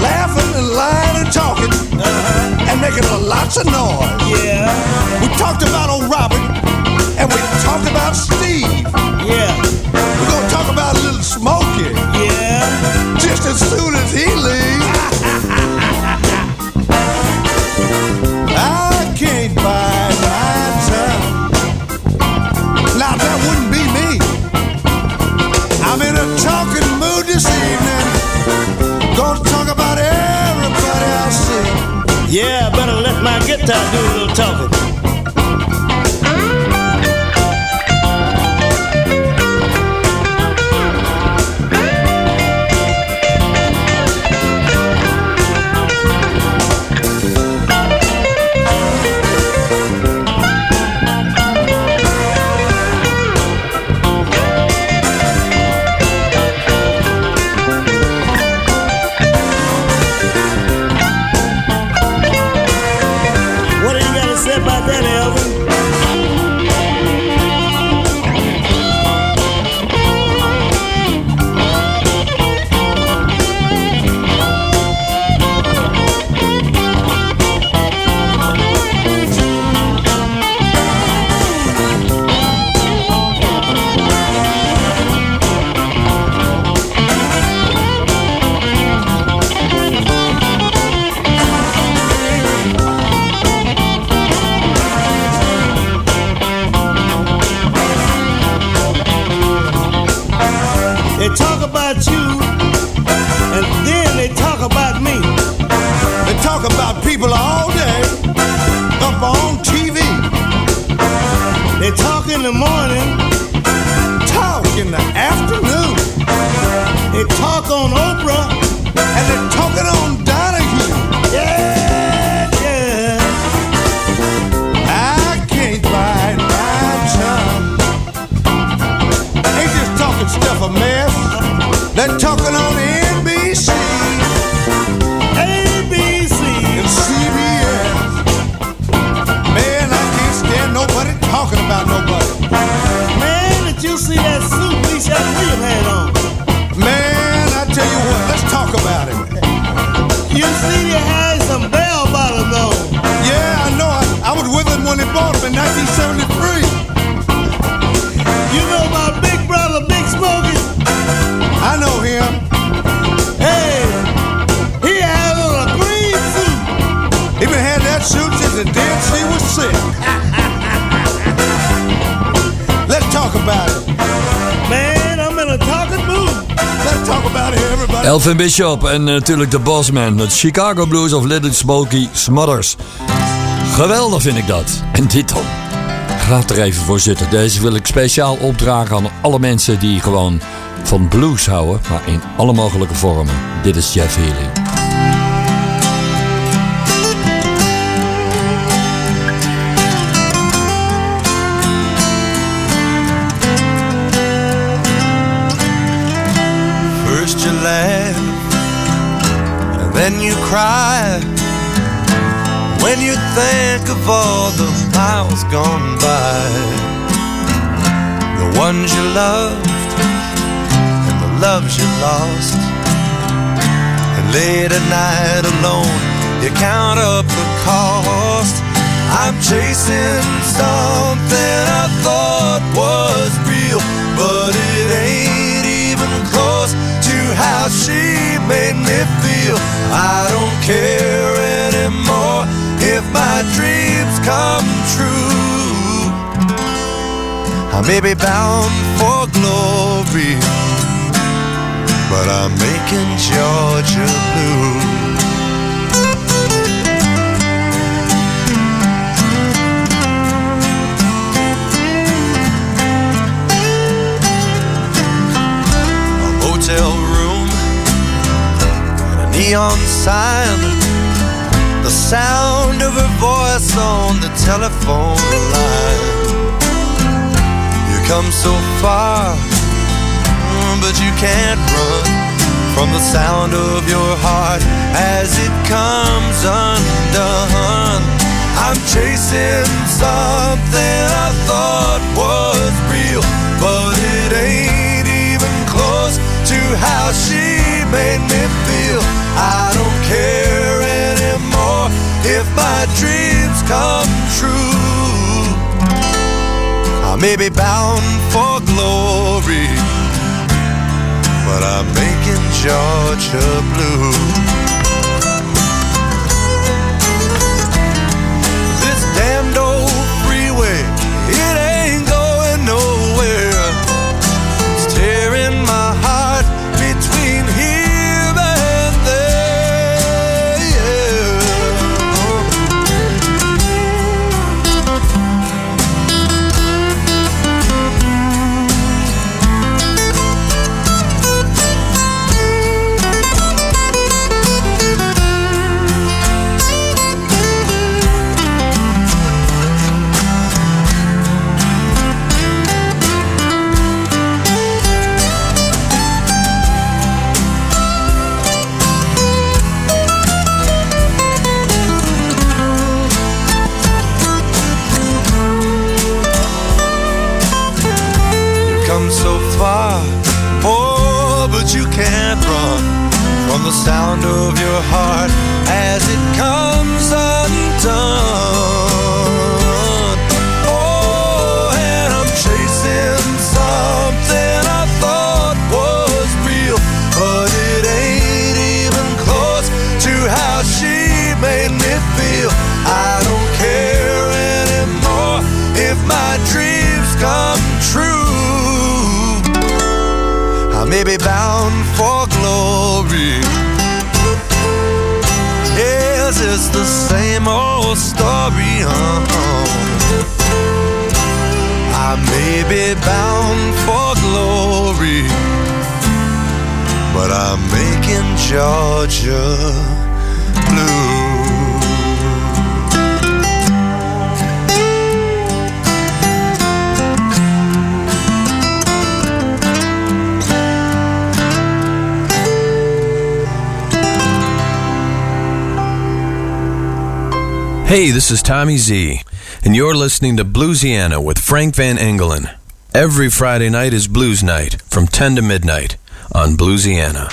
Laughing and lying and talking. Uh-huh. And making a lots of noise. Yeah. We talked about old Robert. And we talked about Steve. Yeah. We're gonna talk about a little Smokey. Yeah. Just as soon as he leaves. I can't buy my time. Now that wouldn't be me. I'm in a talking mood this evening. Gonna talk about everybody I see. Yeah, I better let my guitar do a little talking. Elvin Bishop en eh, natuurlijk de Bossman. Het Chicago Blues of Little Smokey Smothers. Geweldig vind ik dat. En dit dan. Ga er even voor zitten. Deze wil ik speciaal opdragen aan alle mensen die gewoon van blues houden. Maar in alle mogelijke vormen. Dit is Jeff Healy. Think of all the miles gone by, the ones you loved and the loves you lost. And late at night alone, you count up the cost. I'm chasing something I thought was real, but it ain't even close to how she made me feel. I don't care anymore my dreams come true. I may be bound for glory, but I'm making Georgia blue. A hotel room and a neon sign. The sound of her voice on the telephone line. You come so far, mm, but you can't run. from the sound of your heart as it comes undone. I'm chasing something I thought was real, but it ain't even close to how she made me feel. I don't care if my dreams come true. I may be bound for glory, but I'm making Georgia blue. Sound of your heart as it comes undone. I may be bound for glory, but I'm making Georgia blue. Hey, this is Tommy Z, and you're listening to Bluesiana with Frank Van Engelen. Every Friday night is Blues Night from 10 to midnight on Bluesiana.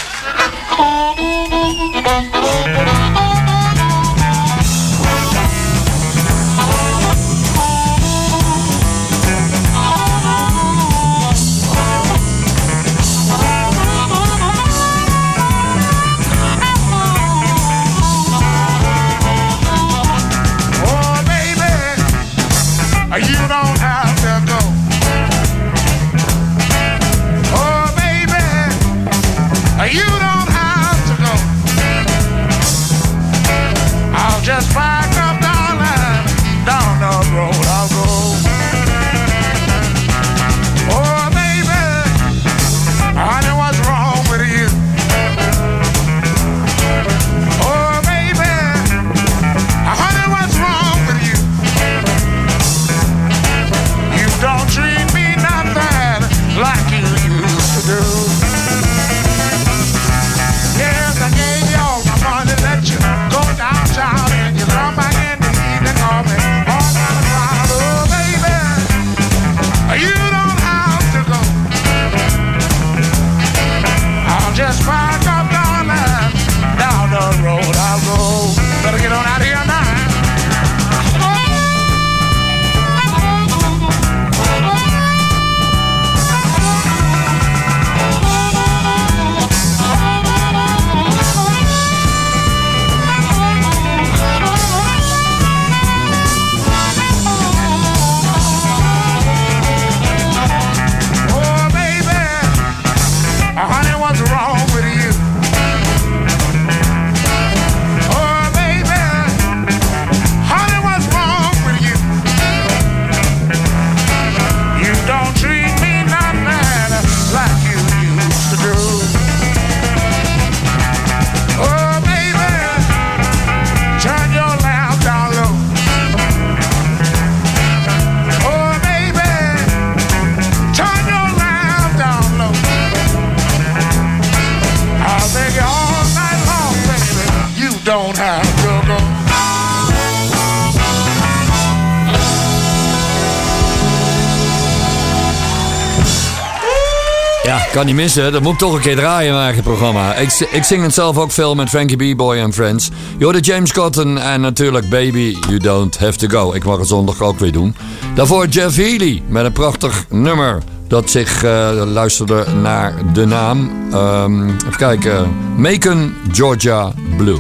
Kan niet missen. Dat moet ik toch een keer draaien in eigen programma. Ik, ik zing het zelf ook veel met Frankie B-Boy en Friends. Je hoorde James Cotton en natuurlijk Baby You Don't Have To Go. Ik mag het zondag ook weer doen. Daarvoor Jeff Healy met een prachtig nummer. Dat zich eh, luisterde naar de naam. ehm, even kijken. Macon, Georgia Blue.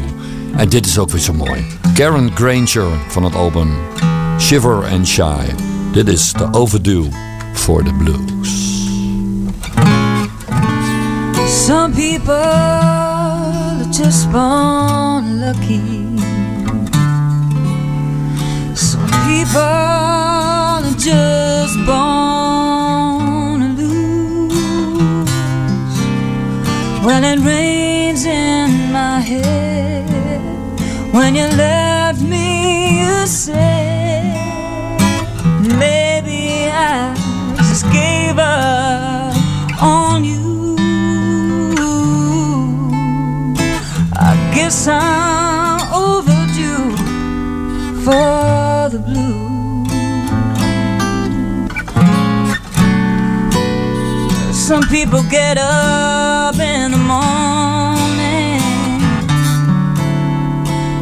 En dit is ook weer zo mooi. Karen Granger van het album Shiver and Shy. Dit is The Overdue for the Blues. Some people are just born lucky. Some people are just born to lose. When it rains in my head, when you left me, you said, I'm overdue for the blues. Some people get up in the morning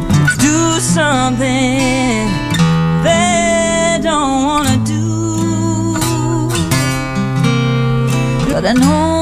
to do something they don't want to do. But an old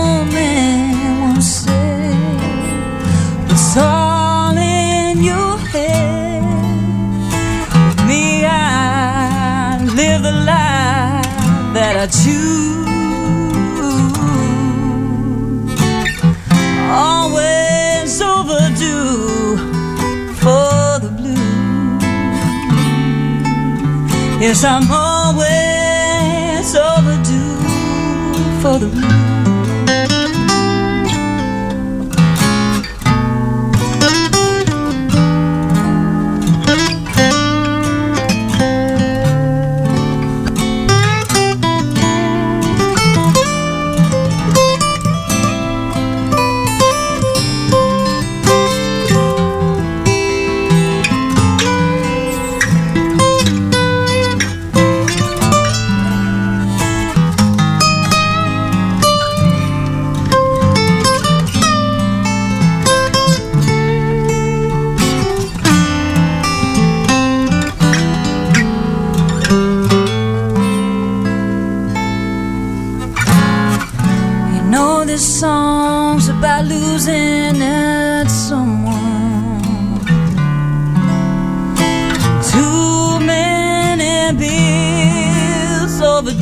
Yes, I'm always overdue for the blues.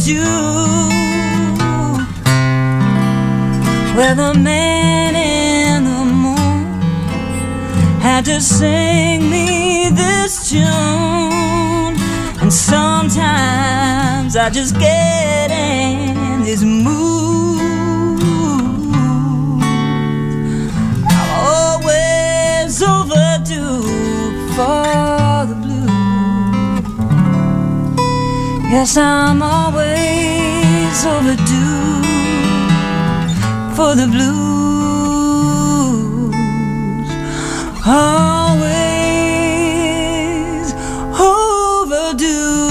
Overdue. Where the man in the moon had to sing me this tune. And sometimes I just get in this mood. Yes, I'm always overdue for the blues. Always overdue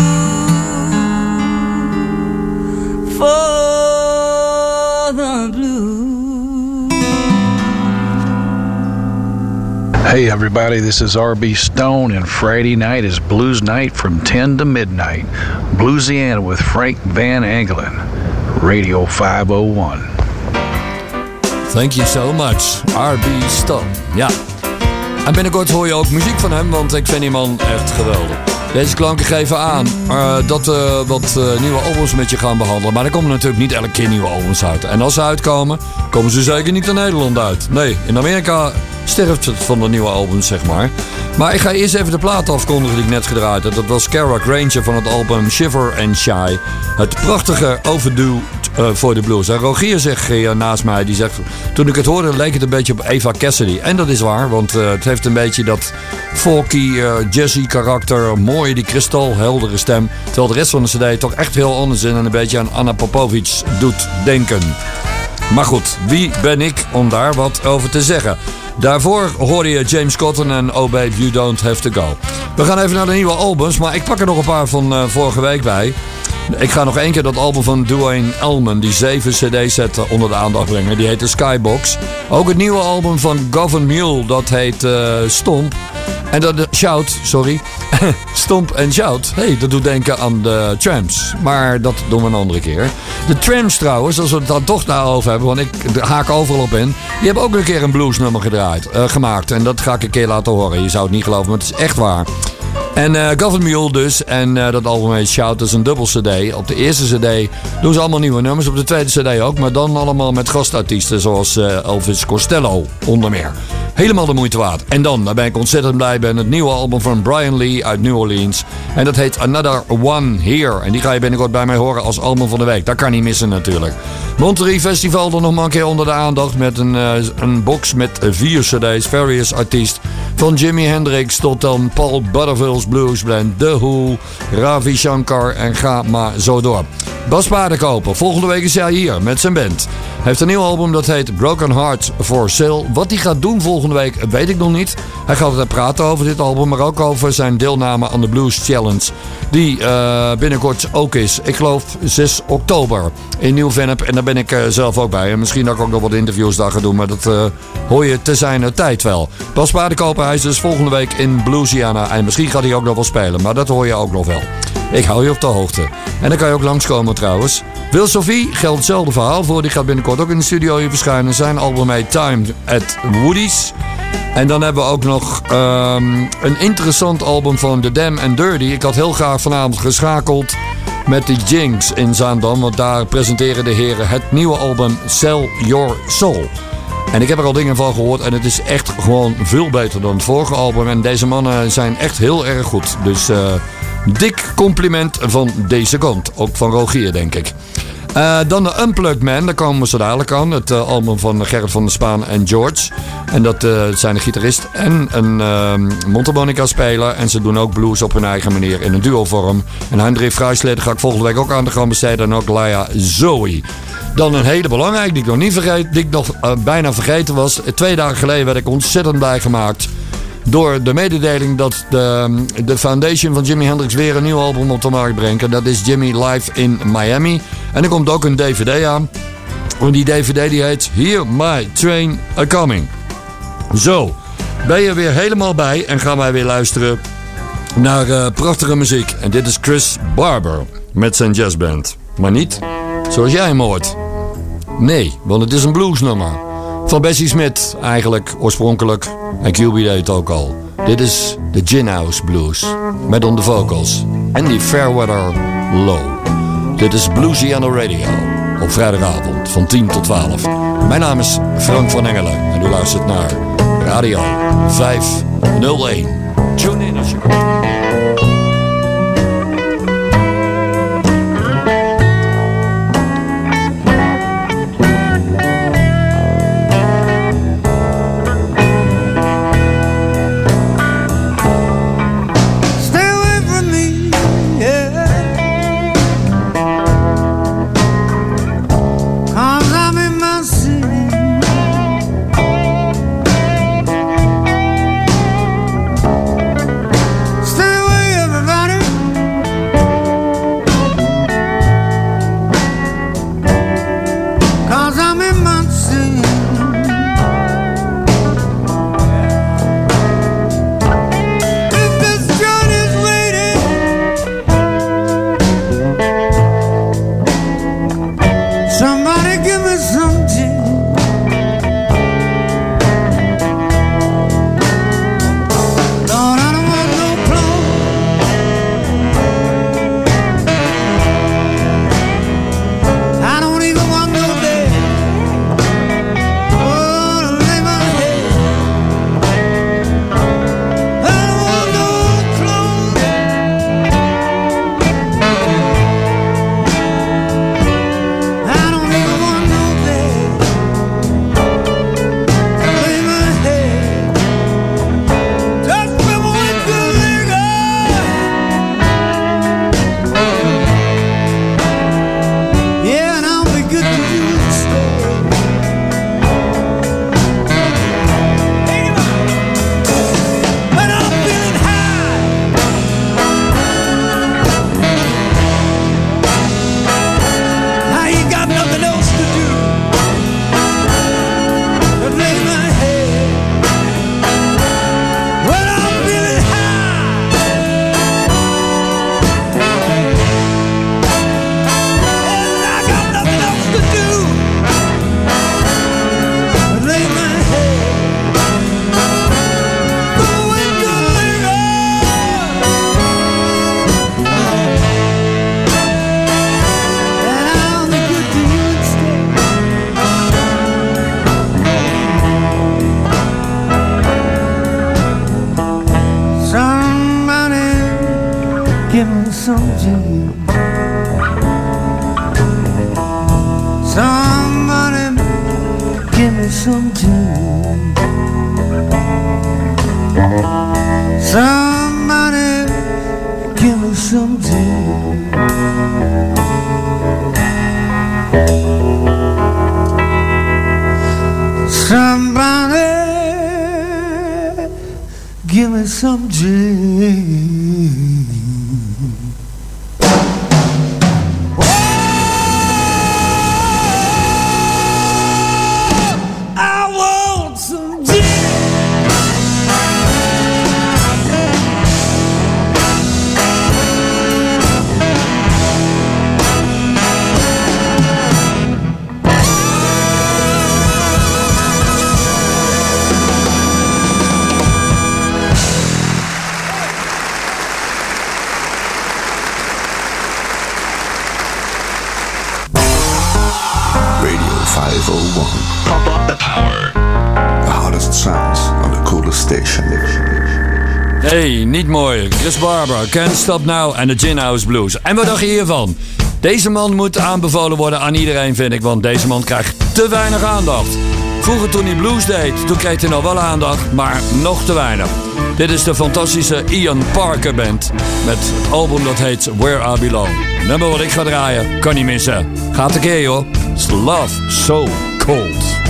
for the blues. Hey everybody, this is RB Stone, and Friday night is Blues Night from 10 to midnight. Bluesiana with Frank Van Engelen, Radio 501. Thank you so much, R.B. Stone. Ja. En binnenkort hoor je ook muziek van hem, want ik vind die man echt geweldig. Deze klanken geven aan eh, dat we wat eh, nieuwe albums met je gaan behandelen. Maar er komen natuurlijk niet elke keer nieuwe albums uit. En als ze uitkomen, komen ze zeker niet in Nederland uit. Nee, in Amerika sterft het van de nieuwe albums, zeg maar. Maar ik ga eerst even de plaat afkondigen die ik net gedraaid heb. Dat was Cara Granger van het album Shiver and Shy. Het prachtige Overdue eh, voor de blues. En Rogier zegt hier naast mij, die zegt... Toen ik het hoorde leek het een beetje op Eva Cassidy. En dat is waar, want eh, het heeft een beetje dat folky, eh, jazzy karakter. Mooi, die kristalheldere stem. Terwijl de rest van de cd toch echt heel anders is... en een beetje aan Anna Popovic doet denken. Maar goed, wie ben ik om daar wat over te zeggen? Daarvoor hoorde je James Cotton en Oh Babe, You Don't Have To Go. We gaan even naar de nieuwe albums, maar ik pak er nog een paar van eh, vorige week bij. Ik ga nog één keer dat album van Dwayne Elman, die zeven cd-setten onder de aandacht brengen. Die heet de Skybox. Ook het nieuwe album van Gavin Mule, dat heet eh, Stomp. En dat, eh, Shout, sorry. Stomp en Shout. hey, dat doet denken aan de Tramps. Maar dat doen we een andere keer. De Tramps trouwens, als we het dan toch daarover hebben, want ik haak overal op in. Die hebben ook een keer een bluesnummer gedraaid, eh, gemaakt. En dat ga ik een keer laten horen. Je zou het niet geloven, maar het is echt waar. En eh Gavin Mule dus. En eh, dat album heet Shout. Is een dubbel cd. Op de eerste cd doen ze allemaal nieuwe nummers. Op de tweede cd ook. Maar dan allemaal met gastartiesten. Zoals eh, Elvis Costello onder meer. Helemaal de moeite waard. En dan, daar ben ik ontzettend blij bij. Het nieuwe album van Brian Lee uit New Orleans. En dat heet Another One Here. En die ga je binnenkort bij mij horen als album van de week. Dat kan niet missen natuurlijk. Monterey Festival dan nog maar een keer onder de aandacht. Met een, eh, een box met eh, vier cd's. Various artiest. Van Jimi Hendrix tot dan Paul Butterfield's Blues Band. The Who, Ravi Shankar en ga maar zo door. Bas Paardenkoper, volgende week is hij hier met zijn band. Hij heeft een nieuw album dat heet Broken Heart for Sale. Wat hij gaat doen volgende week weet ik nog niet. Hij gaat er praten over dit album, maar ook over zijn deelname aan de Blues Challenge. Die eh, binnenkort ook is. Ik geloof 6 oktober in Nieuw-Vennep. En daar ben ik eh, zelf ook bij. En misschien dat ik ook nog wat interviews daar ga doen. Maar dat eh, hoor je te zijn tijd wel. Bas hij is dus volgende week in Bluesiana. En misschien gaat hij ook nog wel spelen. Maar dat hoor je ook nog wel. Ik hou je op de hoogte. En dan kan je ook langskomen trouwens. Wil Sophie geldt hetzelfde verhaal voor. Die gaat binnenkort ook in de studio hier verschijnen. Zijn album heet Time at Woody's. En dan hebben we ook nog ehm, een interessant album van The Dam and Dirty. Ik had heel graag vanavond geschakeld met de Jinx in Zaandam. Want daar presenteren de heren het nieuwe album Sell Your Soul. En ik heb er al dingen van gehoord en het is echt gewoon veel beter dan het vorige album. En deze mannen zijn echt heel erg goed. Dus eh, dik compliment van deze kant. Ook van Rogier, denk ik. Eh, dan de Unplugged Man, daar komen zo dadelijk aan. Het eh, album van Gerrit van der Spaan en George. En dat eh, zijn een gitarist en een uh, mondharmonica-speler. En ze doen ook blues op hun eigen manier in een duo-vorm. En Hendrik Fruisleden ga ik volgende week ook aan de gang besteden. En ook Laia Zoe. Dan een hele belangrijke die ik nog niet vergeet, die ik nog bijna vergeten was. Twee dagen geleden werd ik ontzettend blij gemaakt door de mededeling dat de, de foundation van Jimi Hendrix weer een nieuw album op de markt brengt. En dat is Jimmy Live in Miami. En er komt ook een DVD aan. En die DVD die heet Here My Train A Coming. Zo, ben je weer helemaal bij en gaan wij weer luisteren naar eh, prachtige muziek. En dit is Chris Barber met zijn jazzband. Maar niet zoals jij hem hoort. Nee, want het is een bluesnummer. Van Bessie Smith eigenlijk oorspronkelijk. En QB deed ook al. Dit is de Gin House Blues. Met on the vocals. En die Fairweather Low. Dit is Bluesiana Radio. Op vrijdagavond van 10 tot 12. Mijn naam is Frank van Engelen. En u luistert naar Radio 501. Tune in als je Barbara, Can't Stop Now en de Gin House Blues. En wat dacht je hiervan? Deze man moet aanbevolen worden aan iedereen, vind ik, want deze man krijgt te weinig aandacht. Vroeger toen hij blues deed, toen kreeg hij nog wel aandacht, maar nog te weinig. Dit is de fantastische Ian Parker Band met het album dat heet Where I Belong. Nummer wat ik ga draaien, kan niet missen. Gaat een keer joh. It's love so cold.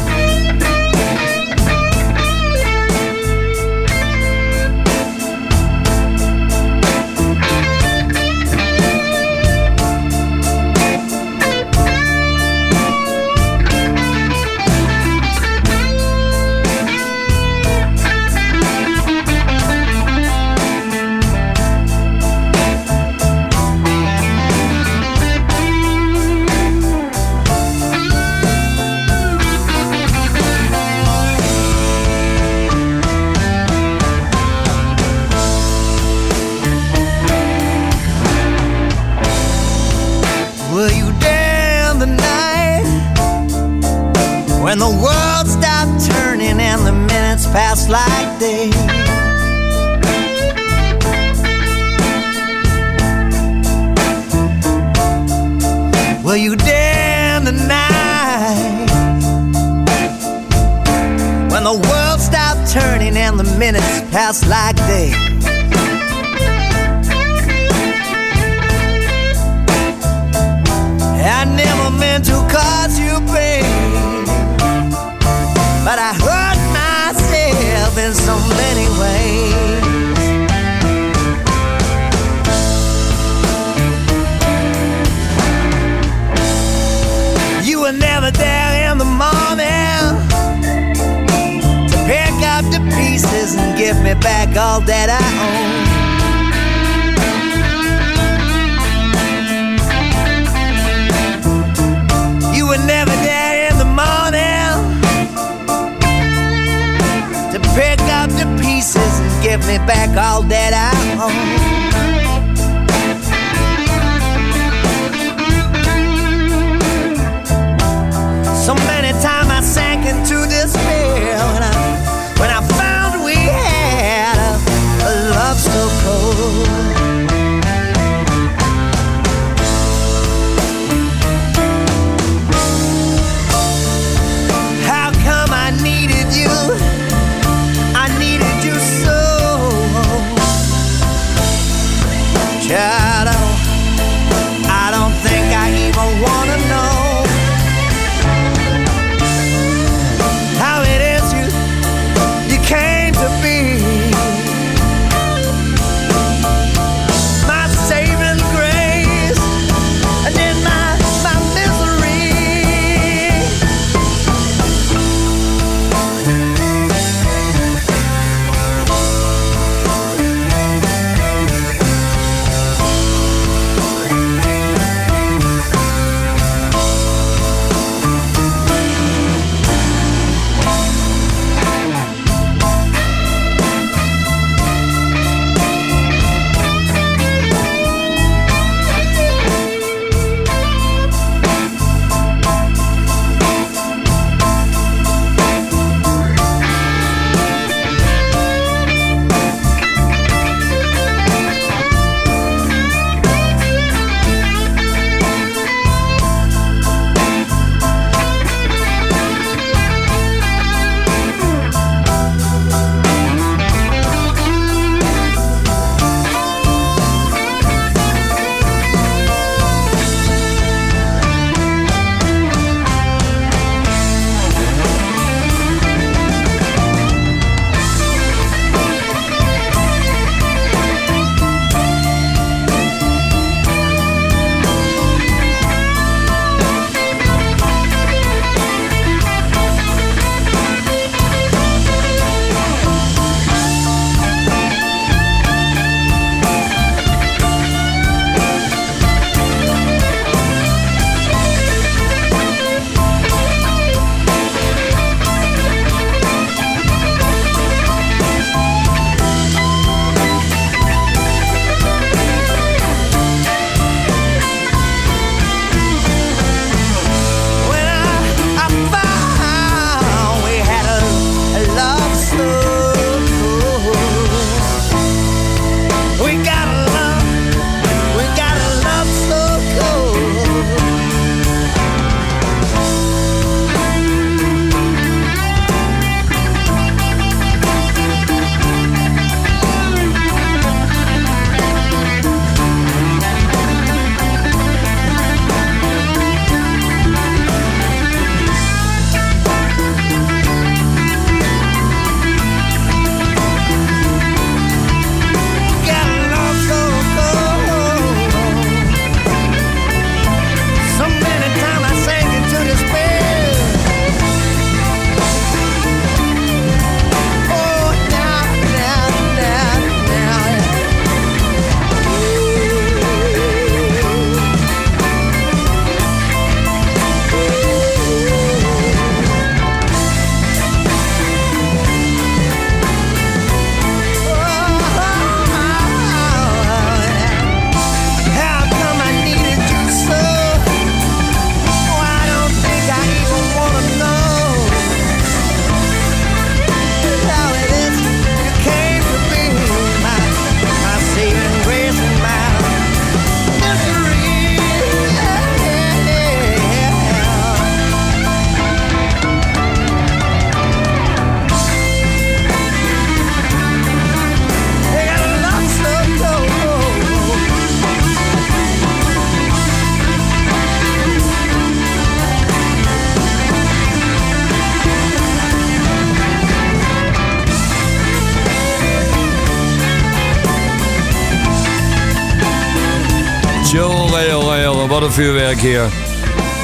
Vuurwerk hier.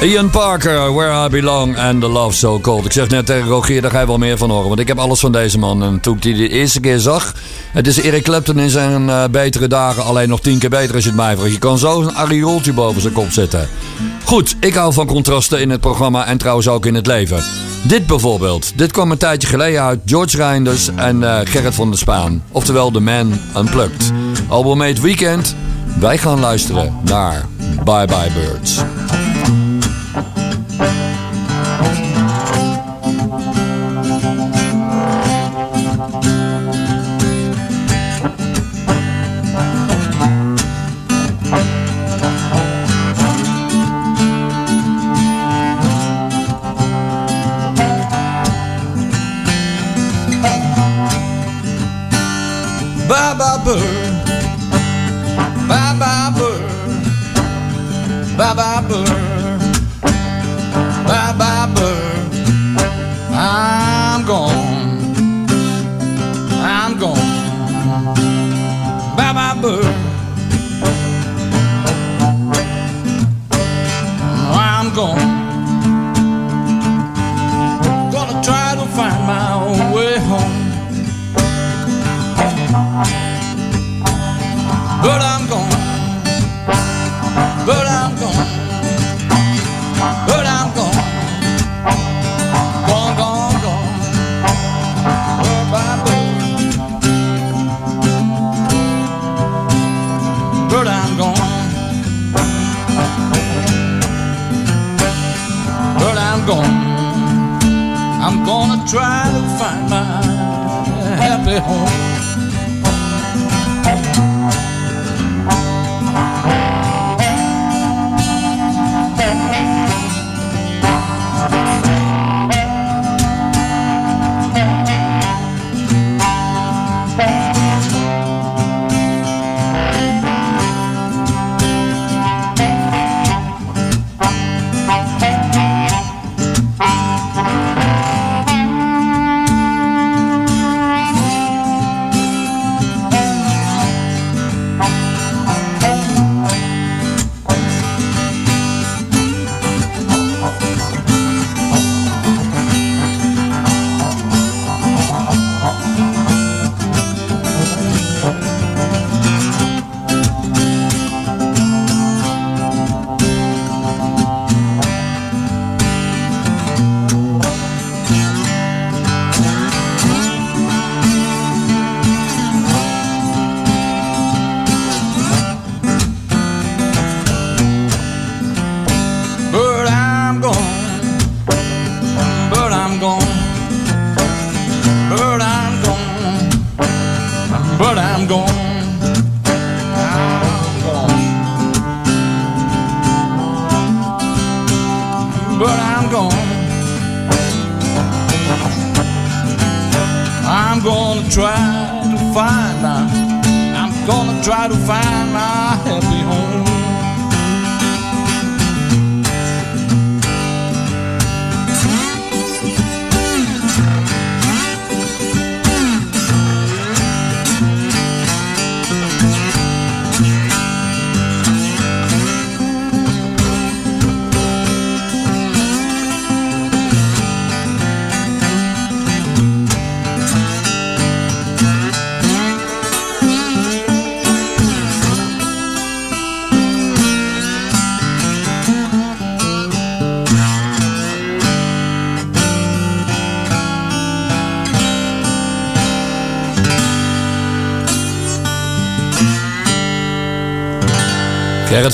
Ian Parker, Where I Belong and The Love So Cold. Ik zeg net tegen Rogier, daar ga je wel meer van horen. Want ik heb alles van deze man. En toen ik die de eerste keer zag... Het is Eric Clapton in zijn eh, betere dagen. Alleen nog tien keer beter als je het mij vraagt. Je kan zo een boven zijn kop zetten. Goed, ik hou van contrasten in het programma en trouwens ook in het leven. Dit bijvoorbeeld. Dit kwam een tijdje geleden uit. George Reinders en eh, Gerrit van der Spaan. Oftewel The Man Unplugged. Albumate Weekend. Wij gaan luisteren naar Bye Bye Birds. Bye bye bird.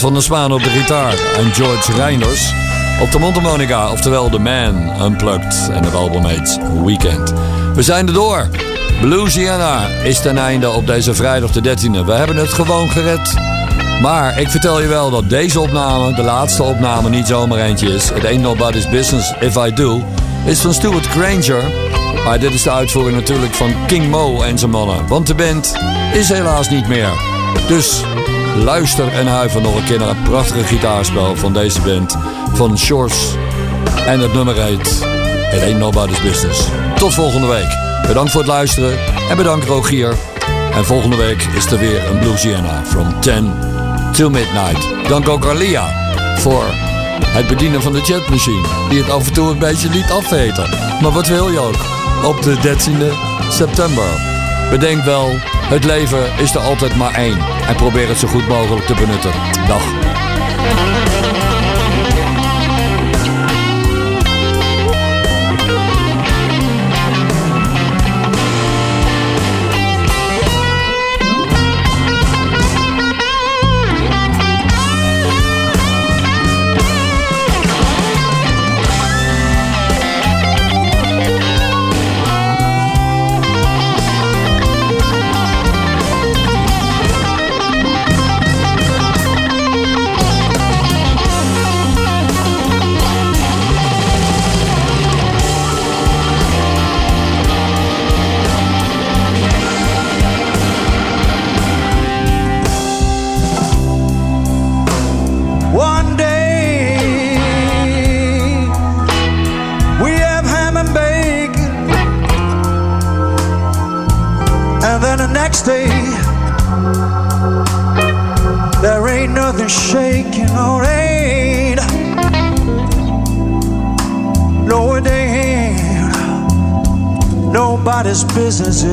Van der Spaan op de gitaar en George Reinders op de mondharmonica, oftewel The Man Unplugged en het album heet Weekend. We zijn er door. Bluesiana is ten einde op deze vrijdag de 13e. We hebben het gewoon gered. Maar ik vertel je wel dat deze opname, de laatste opname, niet zomaar eentje is. It ain't nobody's business if I do. Is van Stuart Granger. Maar dit is de uitvoering natuurlijk van King Mo en zijn mannen. Want de band is helaas niet meer. Dus Luister en huiver nog een keer naar het prachtige gitaarspel van deze band van Shores. En het nummer heet It Ain't Nobody's Business. Tot volgende week. Bedankt voor het luisteren en bedankt Rogier. En volgende week is er weer een Blue Sienna from 10 till midnight. Dank ook Alia voor het bedienen van de chatmachine. Die het af en toe een beetje liet afweten. Maar wat wil je ook? Op de 13e september. Bedenk wel, het leven is er altijd maar één. En probeer het zo goed mogelijk te benutten. Dag. business